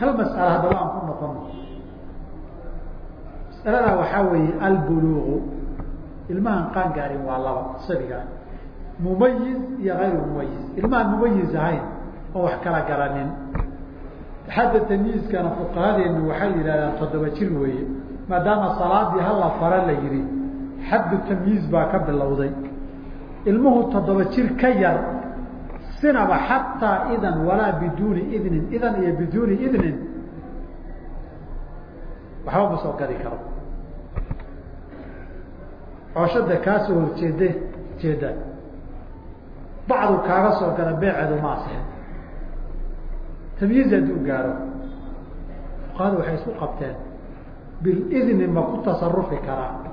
hal mas'ala haddaba aan ku noqono mas'aladaa waxaa weeye albuluuqu ilmahan qaan gaarin waa laba sabigaan mumayiz iyo hayru mumayiz ilmahan mumayiz ahayn oo wax kala garanin xadda tamyiizkana fuqahadeenu waxay yidhahdaan toddoba jir weeye maadaama salaadii hala fara la yihi xaddu tamyiiz baa ka bilowday. Ilmuhu toddoba jir ka yar sinaba xataa idan walaa biduuni idnin idan iyo biduuni idnin. Waxba ma soo gadi karo. Cooshada kaasoo horjeede jeeda bacdu kaaga soo gala beeceedu ma asixin. Tamyiiz hadduu gaaro. Fuqahadu waxay isku qabteen bilidni ma ku tasarufi karaa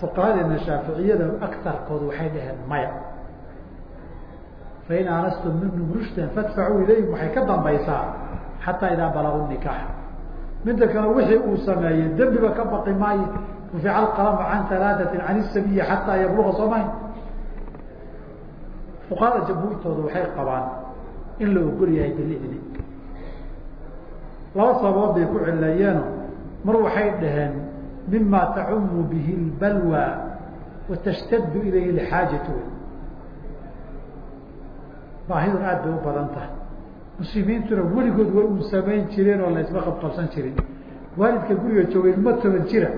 fuqahadeena shaaficiyada akarkoodu waxay dhaheen maya. Fain aanastum minhum rushdan fadfacuu ilayhim waxay ka dambaysaa xataa idaa balaguu nikaax. Midda kale wixii uu sameeyey dembiba ka baqi maayo rufica alqalamu can alaatatin can isabiyi xataa yabluga soomayn fuqahada jamhuurtooda waxay qabaan in la ogol yahay bilidni laba sababood bay ku cileeyeeno mar waxay dhaheen mima tacumu bihi lbalwa wa tashtaddu ilayhi lxaajatu baahidun aad bay u badan tahay muslimiintuna weligood way uu samayn jireen oo la isma qabqabsan jirin waalidka guriga joogay ilmo toban jira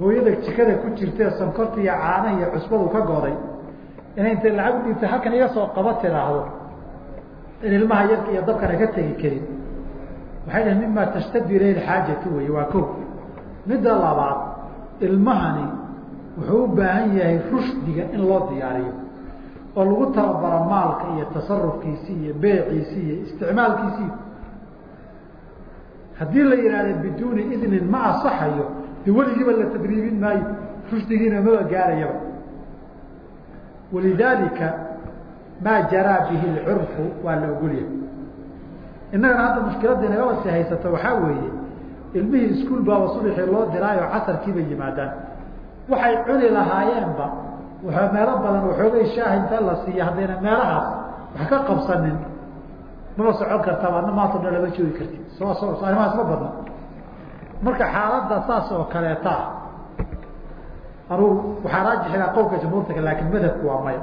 hooyada jikada ku jirtee sankorta iyo caanaha iyo cusbadu ka goday inay intay lacag u dhiibtay halkan iga soo qaba tiraahdo in ilmaha yarka iyo dabkana ka tegi karin waxay dhahen mima tashtadi ilayhi xaajatu wey waa ko midda labaad ilmahani wuxuu u baahan yahay rushdiga in loo diyaariyo oo lagu tababaro maalka iyo tasarufkiisi iyo beeciisi iyo isticmaalkiisii haddii la yihahdo biduuni idnin ma asaxayo de weligiiba la tadriibin maayo rushdigiina maba gaarayaba. Walidaalika maa jaraa bihi lcurfu waa la ogolyahay innagana hadda mushkiladda inagaba si haysata waxaa weeye ilmihii iskuol baaba subaxii loo diraayo casarkiiba yimaadaan. Waxay cuni lahaayeenba waa meelo badan waxoogay shaah inta la siiya haddayna meelahaas wax ka qabsanin. Maba socon kartaba adna maanta dhan lama joogi karti. Soo so arrimahaas ma badna. Marka xaaladda saas oo kaleeta anuu waxaa raajixigaa qowlka jamhuurtaka laakin madhabku waa maya.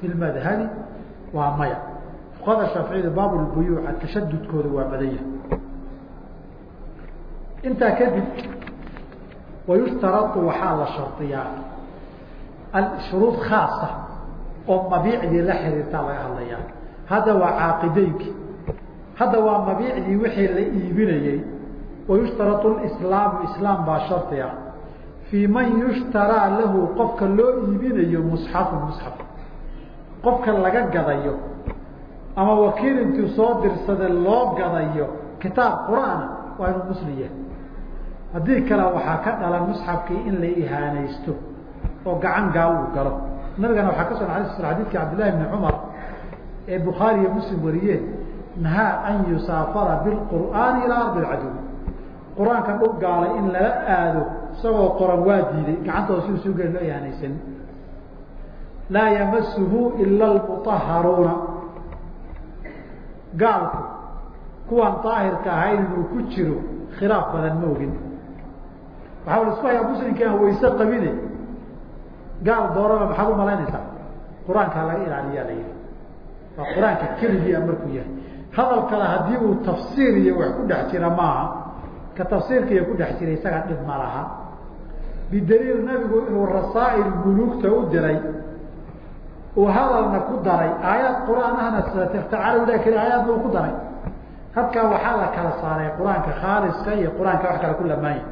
Fi waa maya. Fuqahada shaaficiyada baabulbuyuuca tashadudkooda waa badanya intaa kadib wayushtarau waxaa la shardiyaa shuruud khaasa oo mabiicdii la xiriirtaa laga hadlayaa hadda waa caaqideynkii hadda waa mabiicdii wixii la iibinayey wayushtarau islaamu islaam baa shardi ah fii man yushtaraa lahu qofka loo iibinayo musxafu musxaf. Qofka laga gadayo ama wakiil intuu soo dirsade loo gadayo kitaab qur'aana waa inuu muslim yahay haddii kale waxaa ka dhalan musxafkii in la ihaanaysto oo gacan gaal uu galo. Nabigana waxaa ka sugan ala sl cabdillahi bni cumar ee bukhaari iyo muslim wariyeen nahaa an yusaafara bilqur'aani ilaa ardi lcaduw qur'aanka dhul gaalay in lala aado isagoo qoran waa diiday gacantooda si usuu geli loo ihaanaysan. Laa yamasuhu ila almuطaharuuna gaalku kuwaan daahirka ahayn inuu ku jiro khilaaf badan ma ogin waxaa la isku hayaa muslimkii aan wayse qabine gaal dooraba maxaad u malaynaysaa? Qur'aankaa laga ilaaliyaa la yihi waa qur'aanka keligii a markuu yahay. Hadal kale haddii uu tafsiir iyo wax ku dhex jira maaha ka tafsiirka iyo ku dhex jira isaga dhib ma laha. Bidaliil nabigu inuu rasaa'il buluugta u diray uu hadalna ku daray aayaad qur'aan ahna keli aayaadna uu ku daray. Halkaa waxaa la kala saaray qur'aanka khaaliska iyo qur'aanka wax kale ku lamaanya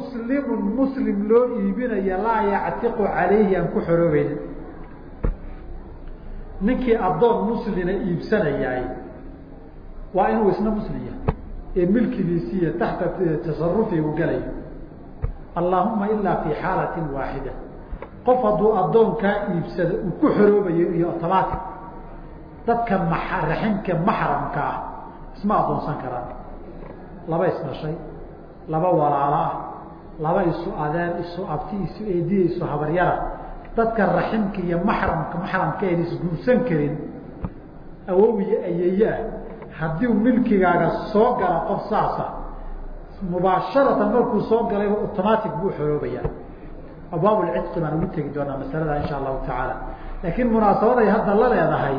aw muslimun muslim loo iibinaya laa yactiqu calayhi aan ku xoroobeynin ninkii addoon muslina iibsanayaay waa inuu isna muslim yahay ee milkigiisi iyo taxta tasarufi uu galayo allaahuma ilaa fi xaalatin waaxida. Qof hadduu addoonkaa iibsado uu ku xoroobayo iyo automatic dadka raximka maxramka ah isma addoonsan karaan. Laba isdhashay laba walaalo ah laba isu adeen isu abti isu eediye isu habaryara. Dadka raximka iyo maxramka maxramka een isguursan karin. Awowiyo ayeeyeah haddii milkigaaga soo gala qof saasa mubaasharatan markuu soo galayba automatic buu xoroobayaa. Abwaab baan ugu tegi doonaa masalada insha allahu tacaala. Laakiin munaasabaday hadda la leedahay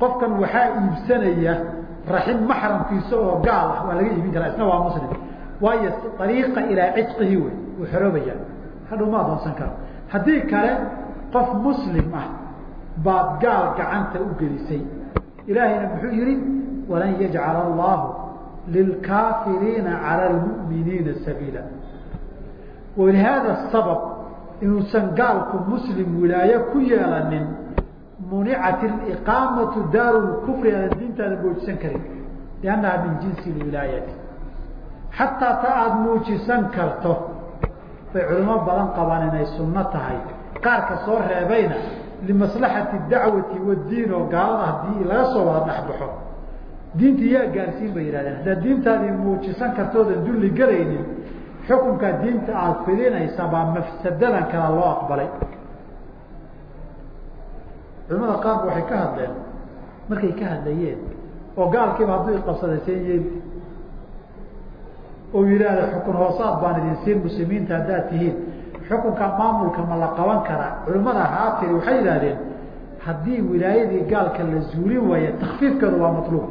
qofkan waxaa iibsanaya raxim maxramkiisa oo gaal ah waa laga iibin karaa isna waa muslim waayo ariiqa ilaa cidqihi wey wuu xoroobaya hadhow ma adoonsan karo. Haddii kale qof muslim ah baad gaal gacanta u gelisay. Ilaahayna muxuu yihi walan yajcala allahu lilkaafiriina cala lmu'miniina sabiila. Walihaada sabab inuusan gaalku muslim wilaaye ku yeelanin municat iqaamatu daaru lkufri aadan diintaada muujisan karin. Liannaha min jinsi lwilaayati xataa ta aada muujisan karto bay culimo badan qabaan inay sunno tahay. Qaarka soo reebayna limaslaxati dacwati wadiin oo gaalada haddii laga soo wada dhexbaxo diinta yaa gaarsiin bay yihahdeen haddaad diintaadii muujisan kartoodan dulli gelaynin xukunkaa diinta aada fidinaysa baa mafsadadan kala loo aqbalay. Culamada qaarba waxay ka hadleen markay ka hadlayeen oo gaalkiiba hadduu iqabsaday seen yeeli oo yidhaahda xukun hoosaad baan idin siin muslimiinta haddaad tihiin. Xukunka maamulka ma la qaban karaa culimmada haa tiri waxay yidhahdeen haddii wilaayadii gaalka la zuulin waaye takfiifkeedu waa matluub.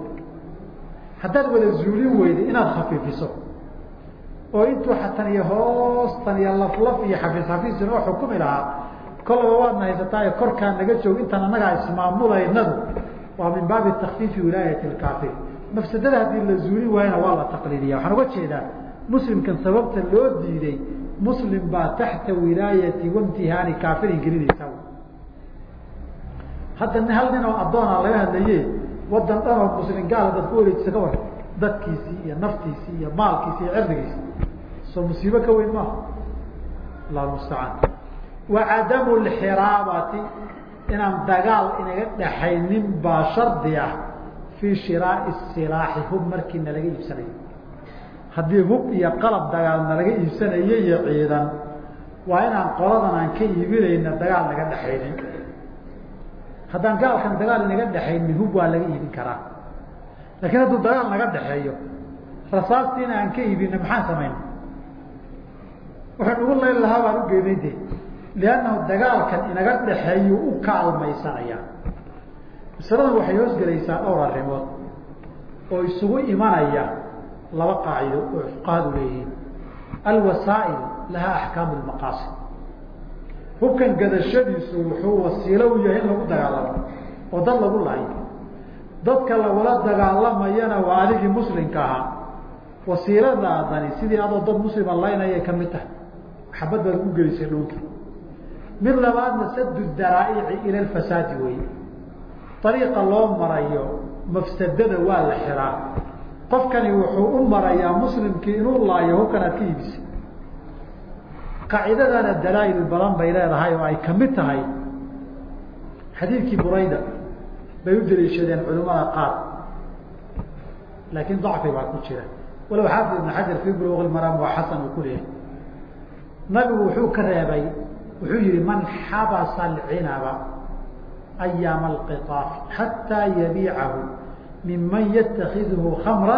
Haddaad wada zuulin weyda inaad khafiifiso. Oo intuu xatan iyo hoostan iyo laflaf iyo xafiis xafiis inoo xukumi lahaa kollaba waadna haysataa korkaa naga joog intaan annagaa ismaamulaynadu waa min baabi takfiifi wilaayati lkaafir mafsadada haddii la zuulin waayana waa la taqliidiya waxaan uga jeedaa muslimkan sababta loo diiday muslim baa taxta wilaayati waimtihaani kaafirin gelinaysa. Hadda hal nin oo addoona laga hadlaye wadan dhan oo muslim gaala dad ku wareejisa ka war dadkiisii iyo naftiisii iyo maalkiisi iyo cirdigiisi soo musiibo ka weyn maaha. Allah mustacaan wa cadamu lxiraabati inaan dagaal inaga dhaxaynin baa shardi ah fii shiraai silaaxi hub markii nalaga iibsanayo haddii hub iyo qalab dagaal nalaga iibsanayo iyo ciidan waa inaan qoladan aan ka iibinayna dagaal naga dhexaynin. Haddaan gaalkan dagaal inaga dhexaynin hub waa laga iibin karaa. Laakiin hadduu dagaal naga dhexeeyo rasaastiina aan ka iibina maxaan samayna waxaan ugu layl lahaa baan ugeynay de liannahu dagaalkan inaga dhexeeyu u kaalmaysanaya masaladan waxay hoosgelaysaa dhowr arrimood oo isugu imanaya laba qaacido oo fuqahadu leeyihiin. Alwasaa'il lahaa axkaamu lmaqaasid hubkan gadashadiisu wuxuu wasiilo u yahay in lagu dagaalamo oo dad lagu laayo dadka lagula dagaalamayana waa adigii muslimka ahaa wasiiladaadani sidii adoo dad muslima laynayay ka mid tahay. Xabad baad ugu gelisay dhulki mid labaadna sadu daraa'ici ila alfasaadi weeye ariiqa loo marayo mafsadada waa la xiraa qofkani wuxuu u marayaa muslimkii inuu laayo hubkan aad ka iibisay qaacidadana dalaa'il badan bay leedahay oo ay ka mid tahay xadiidkii burayda bay u daliishadeen culimada qaar laakiin dacfi baa ku jira walow xaafid ibn xajar fii buluuq lmaraam waa xasan uu ku leeyahay nabigu wuxuu ka reebay wuxuu yihi man xabasa alcinaba ayaama alqiطaafi xataa yabiicahu miman yatakidhu khamra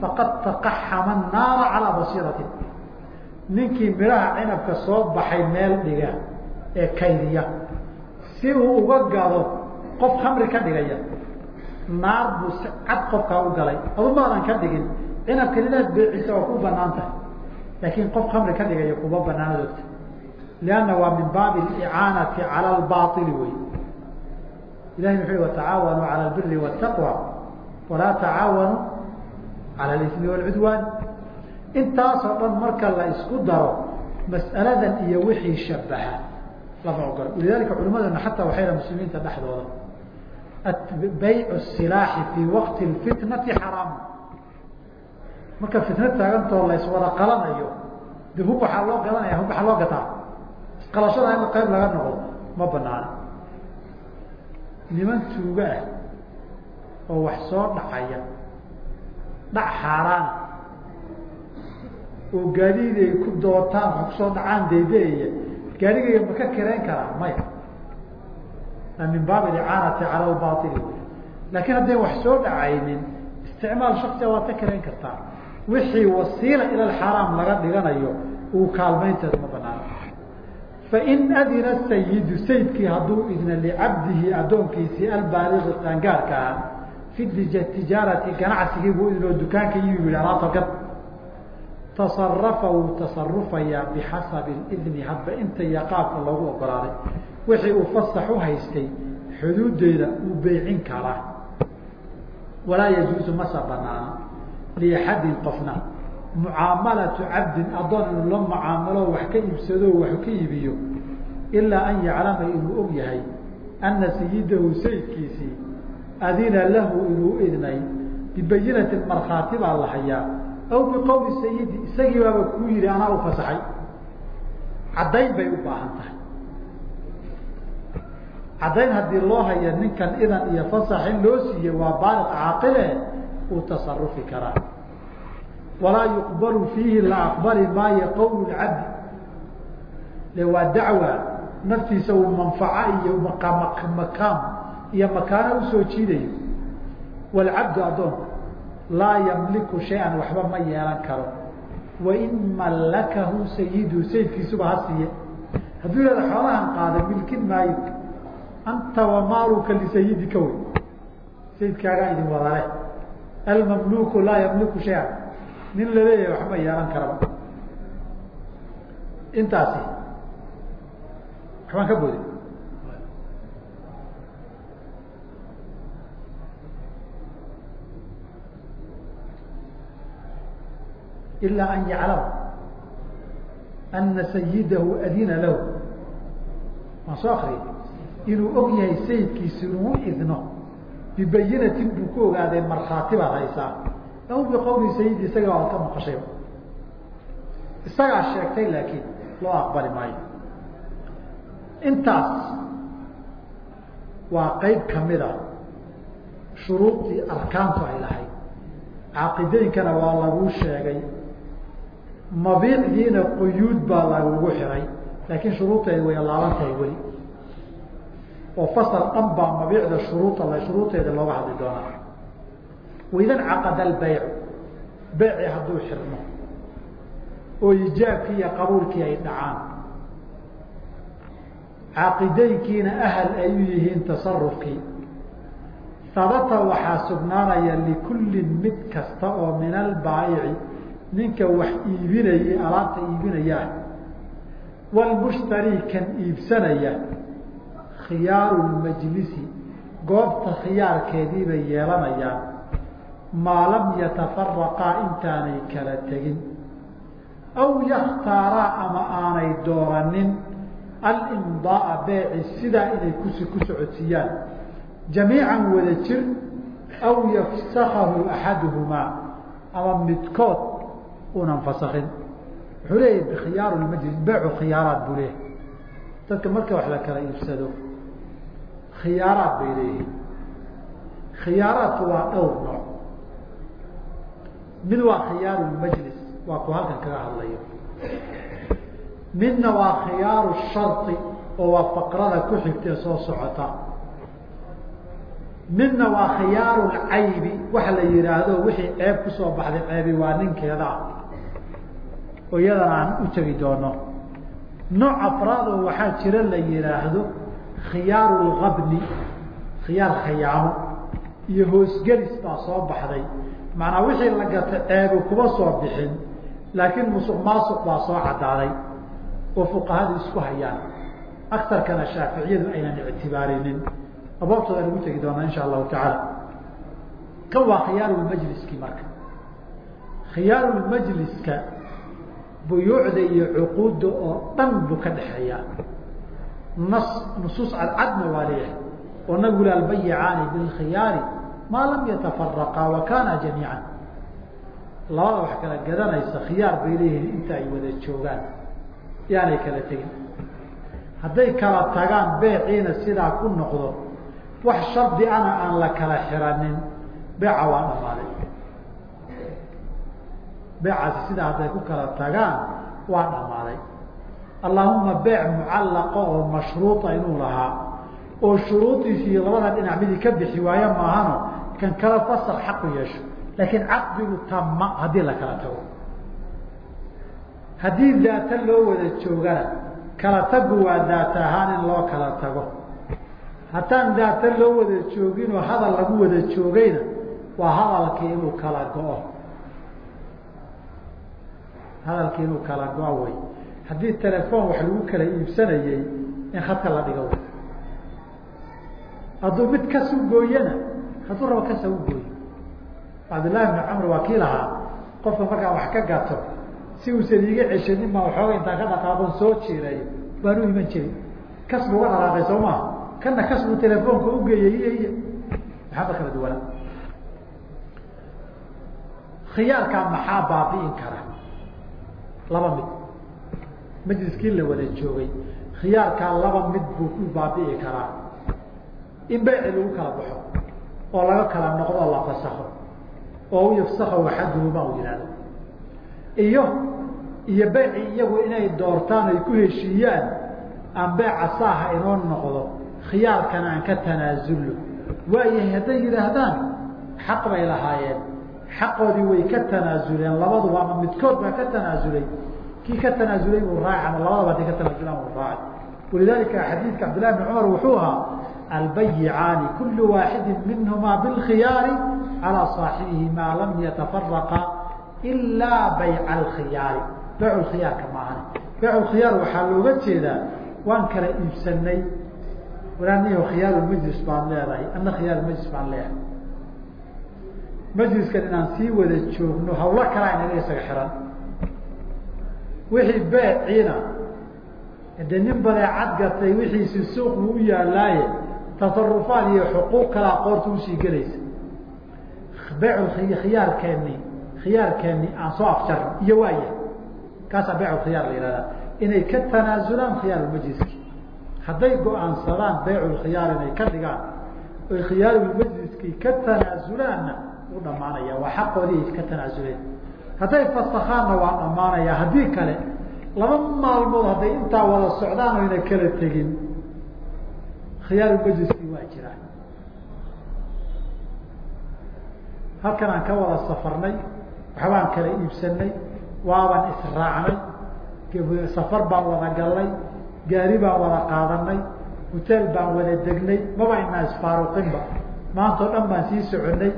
faqad taqaxama الnaara calىa basiirati ninkii midhaha cinabka soo baxay meel dhiga ee kaydiya si uu uga gado qof khamri ka dhigaya naar buu si cad qofkaa u galay adu maadan ka dhigin cinabkan inaad beecisa oo ku banaan tahay laakiin qof khamri ka dhigaya kuma banaanad ogta lianna waa min baabi alicaanati cala albaili wey ilahi wuxu uhi watacaawanuu cala albiri waataqwa walaa tacaawanuu cala alismi walcudwaan intaasoo dhan marka la isku daro mas'aladan iyo wixii shabaha lama ogolo walidalika culimadana xataa waxay ha muslimiinta dhexdooda. Baycu silaaxi fii waqti fitnati xaraam. Marka fitna taagantoo la qalanayo de waxaa loo gadanaya hub waxaa loo gataa. Isqalashada in qayb laga noqdo ma banaana niman tuuga ah oo wax soo dhacaya dhac xaaraana oo gaadiid ay ku dootaan wax ku soo dhacaan daydaaya gaarigayga ma ka kirayn karaa? Maya min baab icaanati cala lbaili laakiin haddayn wax soo dhacaynin isticmaal shaksiga waad ka kirayn kartaa. Wixii wasiila ila laga dhiganayo uu kaalmaynteedu ma fain adina sayidu sayidkii hadduu idna licabdihi addoonkiisii albaaliqi qaangaarka ah fi tijaarati ganacsigii buu idnoo dukaanka iyu yihi alaabta gad tasarafa wuu tasarufayaa bixasabi idni hadba inta qaabka loogu ogolaaday wixii uu fasax u haystay xuduudeeda uu beycin karaa walaa yajuusu masa banaana liaxadin qofna mucaamalatu cabdin addoon inuu la mucaamalo wax ka iibsado wax ka iibiyo ilaa an yaclama inuu og yahay ana sayidahu sayidkiisii adina lahu inuu idnay bibayinatin markhaati baa la hayaa aw biqowli sayidi isagii baaba kuu yihi anaa u fasaxay. Caddayn bay u baahan tahay. Caddayn haddii loo haya ninkan idan iyo fasax loo siiye waa baaliq caaqile uu tasarufi karaa walaa yuqbalu fiihi la aqbali maayo qowl cabdi le waa dacwa naftiisa uu manfaco iyo makaam iyo makaano u soo jiidayo. Walcabdu addoonku laa yamliku shay-an waxba ma yeelan karo. Wain mallakahu sayidu sayidkiisuba ha siiye. Hadduu yahada xoolahan qaada milkin maayo anta wamaaluka lisayidika wey. Sayidkaagaa idin wadale almamluku laa yamliku shay-an nin la leeyahay waxma yeelan karaba. Intaasi. Waxbaan ka boodi. Ilaa an yaclama ana sayidahu adina lahu. Waan soo akriyay inuu og yahay sayidkiisi inuu idno bibayinatin buu ku ogaaday markhaati baad haysaa aw biqowli sayidi isaga waad ka maqashay. Isagaa sheegtay laakiin loo aqbali maayo. Intaas waa qeyb kamida shuruudii arkaantu ay lahayd. Caaqideynkana waa laguu sheegay. Mabiicdiina quyuud baa lagugu xiray. Laakiin shuruudeeda way laaban tahay weli. Oo fasal dhan baa mabiicda shuruuda shuruudeeda looga hadli doonaa waidan caqada albaycu beyci hadduu xirmo oo ijaabkii iyo qabuulkii ay dhacaan. Caaqideynkiina ahal ay u yihiin tasarufkii sabata waxaa sugnaanaya likullin mid kasta oo min albaayici ninka wax iibinayay alaabta iibinayaa walmushtari kan iibsanaya khiyaaru lmajlisi goobta khiyaarkeedii bay yeelanayaan maa lam yatafaraqaa intaanay kala tegin. Aw yakhtaaraa ama aanay dooranin alimdaaa beeci sidaa inay kusi ku socodsiiyaan. Jamiican wada jir aw yafsakahu axaduhumaa ama midkood unan fasakin wuxuu leeyahay bikhiyaaru lmajlis beecu khiyaaraad buu leeyahay. Dadka marka wax la kala iibsado khiyaaraad bay leeyihiin. Khiyaaraadku waa dhowr nooc mid waa khiyaaru lmajlis waa ku halkan kaga hadlayo. Midna waa khiyaaru shari oo waa faqrada ku xigtee soo socota. Midna waa khiyaaru lcaybi waxa la yihaahdo wixii ceeb ku soo baxday ceebi waa ninkeedaa oo iyadana aan u tegi doono. Nooc afraadoo waxaa jira la yihaahdo khiyaaru lgabni khiyaar khayaamo iyo hoosgelis baa soo baxday macnaa wixii la gata ceebi kuma soo bixin laakiin musuq baa soo cadaaday oo fuqahadu isku hayaan. Akarkana shaaficiyadu aynan ictibaarinin. Abaabtooda lagu tegi doonaa insha allahu tacaala. Kan waa khiyaarulmajliski marka. Khiyaarulmajliska buyuucda iyo cuquudda oo dhan buu ka dhexeeyaa nas nusuus cadcadna waa leeyahay oo nabigu le albayicaani bilkhiyaari maa lam yatafaraqaa wa jamiican labada wax kala gadanaysa khiyaar bay leeyihiin inta ay wada joogaan yaanay kala tegin hadday kala tagaan beeciina sidaa ku noqdo wax shardi ana aan la kala xiranin beeca waa dhamaaday beecaasi sidaa hadday ku kala tagaan waa dhammaaday allahuma beec mucallaqa oo mashruuta inuu lahaa oo shuruudiisii labada dhinac midii ka bixi waayo maahano kan kala fasal xaq u yeesho laakiin caqdigu tama haddii la kala tago. Haddii daata loo wada joogana kala tagu waa daata ahaan in loo kala tago. Haddaan daata loo wada jooginoo hadal lagu wada joogayna waa hadalkii inuu kala go-o hadalkii inuu kala go-o way. Haddii telefoon wax lagu kala iibsanayey in khadka la dhigo hadduu mid kasu gooyana hadduu rabo kasa u gooyo. Cabdillahi bni camr waa kii lahaa qofka markaan wax ka gato si uusan iiga ceshanin baa waxooga intaan ka dhaqaaqon soo jiirayo baan u iman jirin kas buu uga dhaqaaqay soo maha? Kana kas buu telefoonka iyo maxaaba kala duwana khiyaarkaa maxaa baabi'in kara? Laba mid. Majliskii la wada joogay khiyaarkaa laba mid buu ku baabi'i karaa. In beyci lagu kala baxo oo laga kala noqdo la fasakho oo yufsakha axaduhuma u yihahdo iyo iyo beyci iyagu inay doortaan ay ku heshiiyaan aan beeca saaha inoo noqdo khiyaarkana aan ka tanaasulno waayahay hadday yidhaahdaan xaq bay lahaayeen. Xaqoodii way ka tanaasuleen labaduba ama midkood baa ka tanaasulay. Kii ka tanaasulay buu raaca ama labadaba haday ka tanaasulaan buu raacay. Walidalika xadiidka cabdillahi bn cumar wuxuu ahaa albayicaani kulu waaxidi minhumaa bilkhiyaari calaa saaxibihi maa lam yatafaraqa ilaa bayca alkhiyaari bayc khiyaarka maahan bayc khiyaar waxaa looga jeedaa waan kala iibsanay walaaniyo khiyaar majlis baan leedahay ana khiyaar majlis baan leeyahay majliskan inaan sii wada joogno hawlo kalaa inaga isaga xiran wixii beeciina de nin badeecad gatay wixiisi suuq u yaalaaye tasarufaad iyo xuquuq kalaa qoorta u sii gelaysa. Beyc khiyaarkeeni khiyaarkeeni aan soo afjarno iyo waaya kaasaa beyc khiyaar la yihahdaa inay ka tanaasulaan khiyaar majliski. Hadday go'aansadaan beyculkhiyaar inay ka dhigaan oy khiyaarulmajliskii ka tanaasulaanna u dhamaanaya waa xaqoodii ay ka tanaasuleen hadday fasakaanna waa dhamaanaya haddii kale laba maalmood hadday intaa wada socdaan oyna kala tegin khiyaarulmajliskii waa jiraan. Halkan aan ka wada safarnay waxbaan kala iibsanay waabaan israacnay safar baan wada galnay gaari baan wada qaadanay hoteel baan wada degnay maba inaa isfaaruqinba maantao dhan baan sii soconay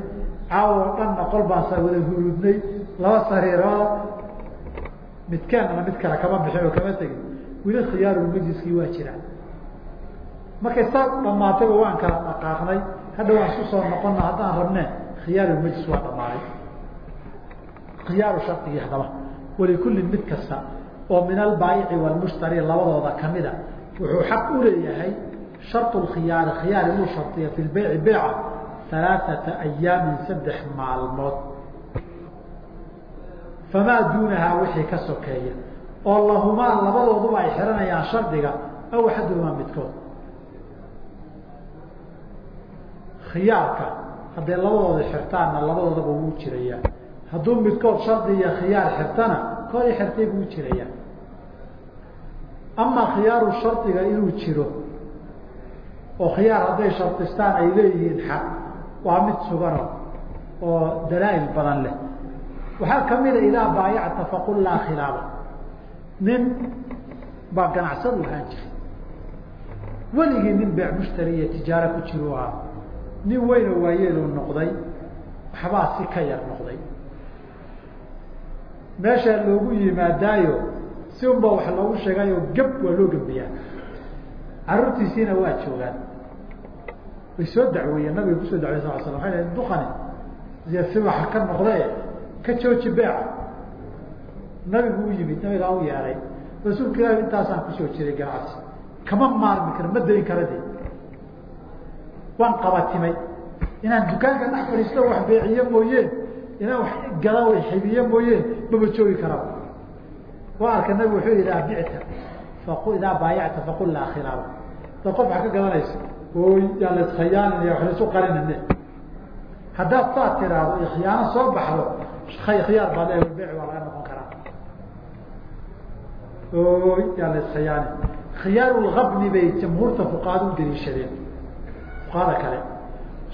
caawo oo dhanna qol baan wada huruudnay laba sariirood midkeenana mid kale kama bixin oo kama tegin. Weli khiyaarulmajliskii waa jiraan markay saa u waan kala dhaqaaqnay hadda waan isku soo noqona haddaan rabne khiyaarulmajlis waa dhamaaday khiyaaru shardigii haddaba walikullin mid kasta oo min albaayici walmushtari labadooda kamida wuxuu xaq u leeyahay sharطu khiyaari khiyaar inuu shardiya fi lbeyci beyca alaaثata ayaamin saddex maalmood. Famaa duunahaa wixii ka sokeeya oo lahumaa labadooduba ay xiranayaan shardiga aw axaduhumaa midkood khiyaarka. Hadday labadooda xirtaanna labadoodaba wuu jirayaa hadduu midkood shardi iyo khiyaar xirtana koodii xirtay buu jirayaa amaa khiyaaru shardiga inuu jiro oo khiyaar hadday shardistaan ay leeyihiin xaq waa mid sugano oo dalaa'il badan leh. Waxaa kamida idaa baayacta faqul laa khilaaba. Nin baa ganacsadu ahaan jiray. Weligii nin beec mushtari iyo tijaaro ku jiru ahaa nin weyno waayeeluu noqday waxbaa si ka yar noqday. Meeshaa loogu yimaadaayo si unba wax loogu sheegayo gab waa loo gembiyaa caruurtiisiina waa joogaan. Way soo dacweeyeen nabiga ku soo dacwey sal slam waay h duqani si waxa ka noqde ka jooji beeca. Nabigu u yimid nabigaa u yeeray rasuulka ilahi intaasaan ku soo jiray ganacsi. Kama maarmi karo ma dayn kara de waan qabatimay. Inaan dukaanka dhex fadhiisto wax beeciye mooyeen inaan wax gada way xibiye mooyeen maba joogi karaba waa arka nabigu wuxuu yihi idaa bicta faqu idaa baayacta faqul laa khilaaba da qof wax ka gadanayso oy yaa la iskhayaanina wax laisu qarinine haddaad saa tiraahdo iyo khiyaano soo baxdo khiyaar baa le beyc waa laga noqon karaa. Oy yaa la iskhiyaani khiyaarulgabni bay jamhuurta fuqahada u daliishadeen fuqahada kale.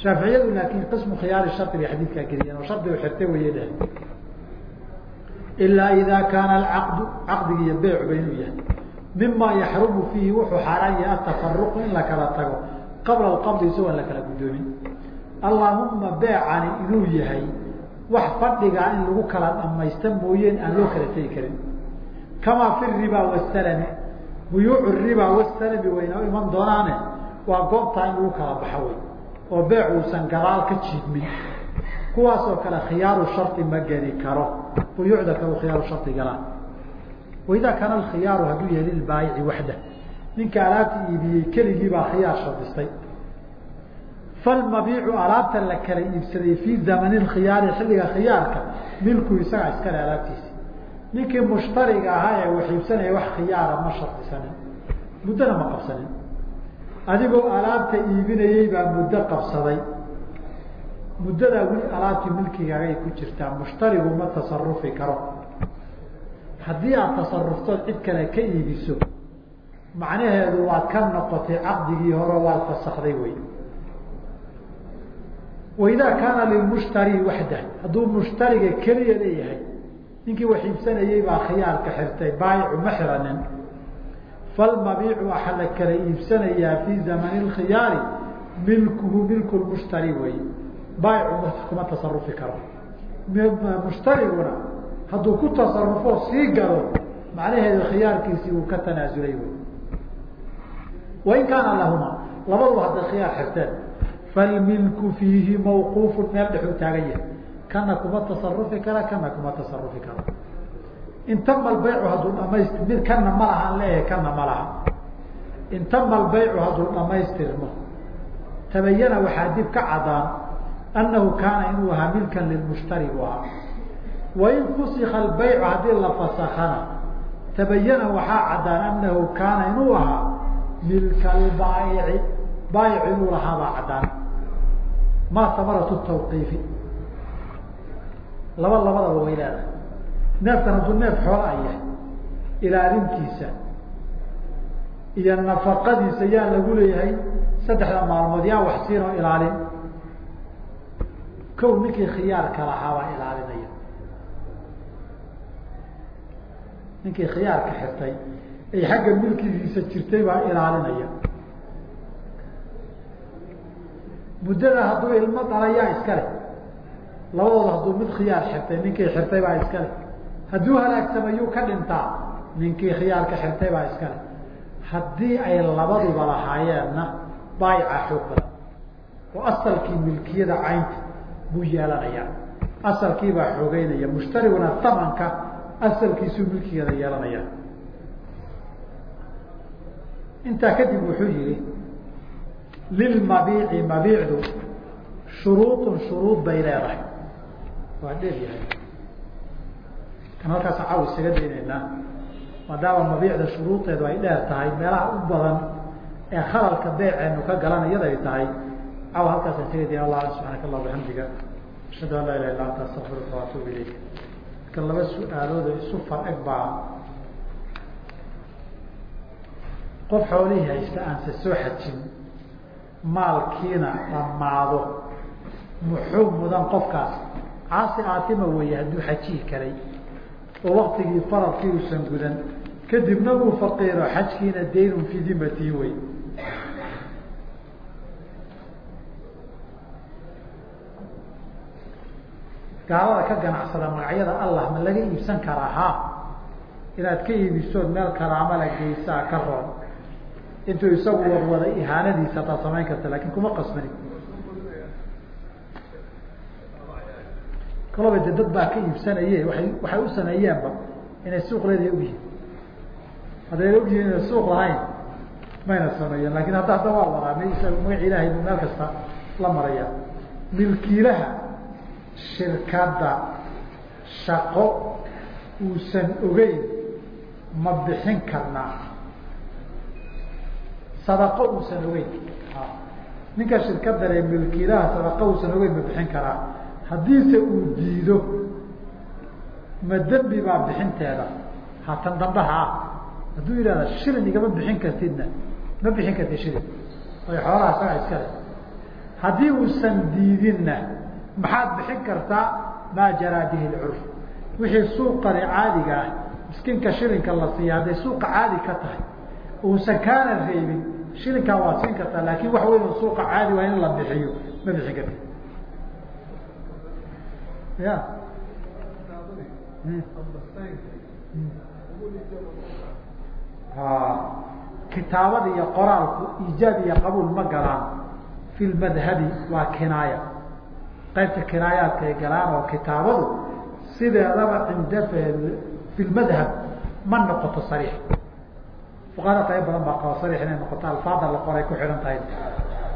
Shaaficiyadu laakin qismu khiyaari shardi bay xadiidkaa geliyeen oo shardi u xirtay wayay dheh ilaa idaa kaana alcaqdu caqdigi iyo beycu ba inuu yahay. Mima yaxrumu fiihi wuxuu xaaraan yahay atafaruqu in la tago. Qabla alqabdi isagoon la kala guddoomin. Allaahuma beecani inuu yahay wax fadhigaa in lagu kala dhamaysta mooyeen aan loo kala tegi karin. Kamaa fi riba wasalami buyuucu riba wasalami wayna iman doonaane waa goobtaa in lagu kala baxo wey oo beec uusan gadaal ka jiidmin kuwaasoo kale khiyaaru shardi ma geli karo. Buyuucda kale khiyaaru shardi galaa waidaa kaana alkhiyaaru hadduu yahay lilbaayici waxda. Ninka alaabta iibiyey keligii baa khiyaar shardistay. Falmabiicu alaabta la kala iibsaday fii zamani khiyaari xilliga khiyaarka milku isagaa iskale alaabtiisi ninkii mushtariga ahaa ee wax iibsanaya wax khiyaara ma shardisanin muddona ma qabsanin adigoo alaabta iibinayey baa muddo qabsaday. Muddadaa weli alaabtii milkigaaga ay ku jirtaa mushtarigu ma tasarufi karo. Haddii aada tasaruftood cid kale ka iibiso macnaheedu waad ka noqotay caqdigii hore waad fasakday wey waidaa kaana lilmushtari waxda hadduu mushtariga keliya leeyahay ninkii wax iibsanayey baa khiyaarka xirtay baayicu ma xiranin falmabiicu waxa la kala iibsanayaa fii zamani lkhiyaari milkuhu milku lmushtari wey baayicu kuma tasarufi karo mushtariguna hadduu ku tasarufo sii galo macnaheedu khiyaarkiisii uu ka tanaasulay wey wain kaana lahuma labaduba hadday khiyaar xirteen falmilku fiihi mawquufu meel dhexuu taagan yahay kana kuma tasarufi kara kana kuma tasarufi kara intama albaycu hadduu dhamayst mid kana ma lahaan leeyahay kana ma laha. Intama albaycu hadduu dhamaystirmo tabayana waxaa dib ka cadaan annahu kaana inuu ahaa milkan lilmushtari buu ahaa. Wain fusika albaycu haddii la fasakana tabayana waxaa cadaan annahu kaana inuu ahaa milka albaayici baayic inuu lahaabaa cadaan. Maa samaratu tawqiifi. Laba labadaba way leedahay neefkan hadduu neef xoola a yahay ilaalintiisa iyo nafaqadiisa yaa lagu leeyahay saddexda maalmood yaa wax siin oo ilaalin. Kow ninkii khiyaarka lahaabaa ilaalinaya. Ninkii khiyaarka xirtay ay xagga milkigiisa jirtay baa ilaalinaya. Muddada hadduu ilmo dhalayaa iska leh. Labadooda hadduu mid khiyaar xirtay ninkii xirtay baa iska leh hadduu halaagsamayuu ka dhintaa ninkii khiyaarka xirtay baa iska leh. Haddii ay labaduba lahaayeenna baayica xoog badan. Oo asalkii milkiyada caynta buu yeelanayaa. Asalkiibaa xoogeynaya mushtariguna tamanka asalkiisuu milkigeeda yeelanaya intaa kadib wuxuu yihi lilmabiici mabiicdu shuruuطun shuruud bay leedahay. Waa dheer yahay kan halkaasa caw isaga daynaynaa. Maadaama mabiicda shuruudeedu ay dheer tahay meelaha u badan ee khalalka beeceenu ka galan iyada ay tahay. Caw halkaasaan isaga dayna allah subxaanaka allah bixamdiga ashhadu an laa ilaha illa anta astaqfiruka waatuub ilayk. Marka laba su'aaloodo isu fareg baa qof xoolihii haysta aanse soo xajin maalkiina dhammaado muxuu mudan qofkaas? Caasi aatima weeye hadduu xajihi karay oo waktigii faradkii uusan gudan. Kadibna uu faqiiro xajkiina daynun fii dimatii wey gaalada ka ganacsada magacyada allah ma laga iibsan karaa ha inaad ka iibisood meel karaamala geysaa ka roon. Intuu isagu wadwada ihaanadiisa hataad samayn karta laakiin kuma qasbani kalaba de dad baa ka iibsanaye waay waxay u sameeyeenba inay suuq leedahay ogyihiin haddayna ogyihiin inay suuq lahayn mayna sameeyeen laakiin hadda hadda waa wadaa m magaci ilaahay buu meel kasta la maraya milkiilaha shirkadda shaqo uusan ogeyn ma bixin karnaa. Sadaqo uusan ogeyn. Ninka shirkaddan ee milkiilaha sadaqo uusan ogeyn ma bixin karaa haddiise uu diido ma dembi baa bixinteeda. Hatan dambaha ah. Hadduu yidhahda shilin igama bixin kartidna. Ma bixin kartid shilin oy xoolaha isagaa iska le haddii uusan diidinna maxaad bixin kartaa maa jaraa bihi lcurf wixii suuqani caadiga ah miskiinka shilinka la siiya hadday suuqa caadi ka tahay uusan kaana reebin shilinkaa waad siin kartaa laakin wax weyn oo suuqa caadi waa in la bixiyo ma bixin karti ya kitaabada iyo qoraalku iijaab iyo qabuul ma galaan. Fi lmadhabi waa kinaaya. Qaybta kinaayaadka ay galaan oo kitaabadu sideedaba cinda fi lmadhab ma noqoto sariix. Fuqahada qayb badan baa qaba sariix inay noqoto. Alfaada la qoray ku xidhan tahay.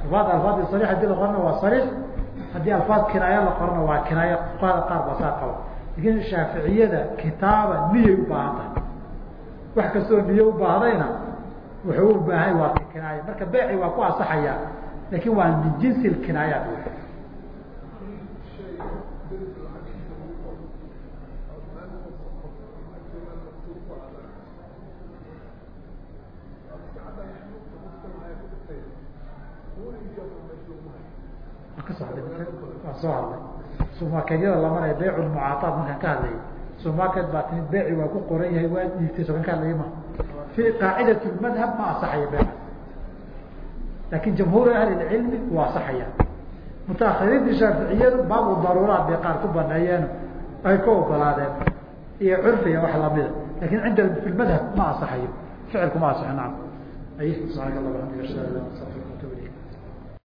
Alfaada alfaadi sariix haddii la qorana waa sariix haddii alfaad kinaaya la qorana waa kinaaya fuqahada qaar baa saa qaba. Lakin shaaficiyada kitaaba niyay u baahan tahay wax kastoo niye u baahdayna wuxuu u baahay waa kinaaya marka beeci waa ku asaxaya laakin waa min jinsi kinaayaat waa soo hadlay. Sumakedyada lamanaya beyc mucaataad markaan ka hadlayay. Sumaket baa timid beeci waa ku qoran yahay waa dhiibtay so kan ka hadlaya ma. Fi qaacidat madhab ma asaxaya beeca. Laakin jamhuur ahli cilmi waa asaxaya. Mutaakiriintii shaaficiyadu baabu daruuraat bay qaar ku baneeyeen ay ka ogolaadeen. Iyo curfiga wax lamida. Lakin cinda fi madhab ma asaxayo. Ficilku ma asaxo nacam ay an la anta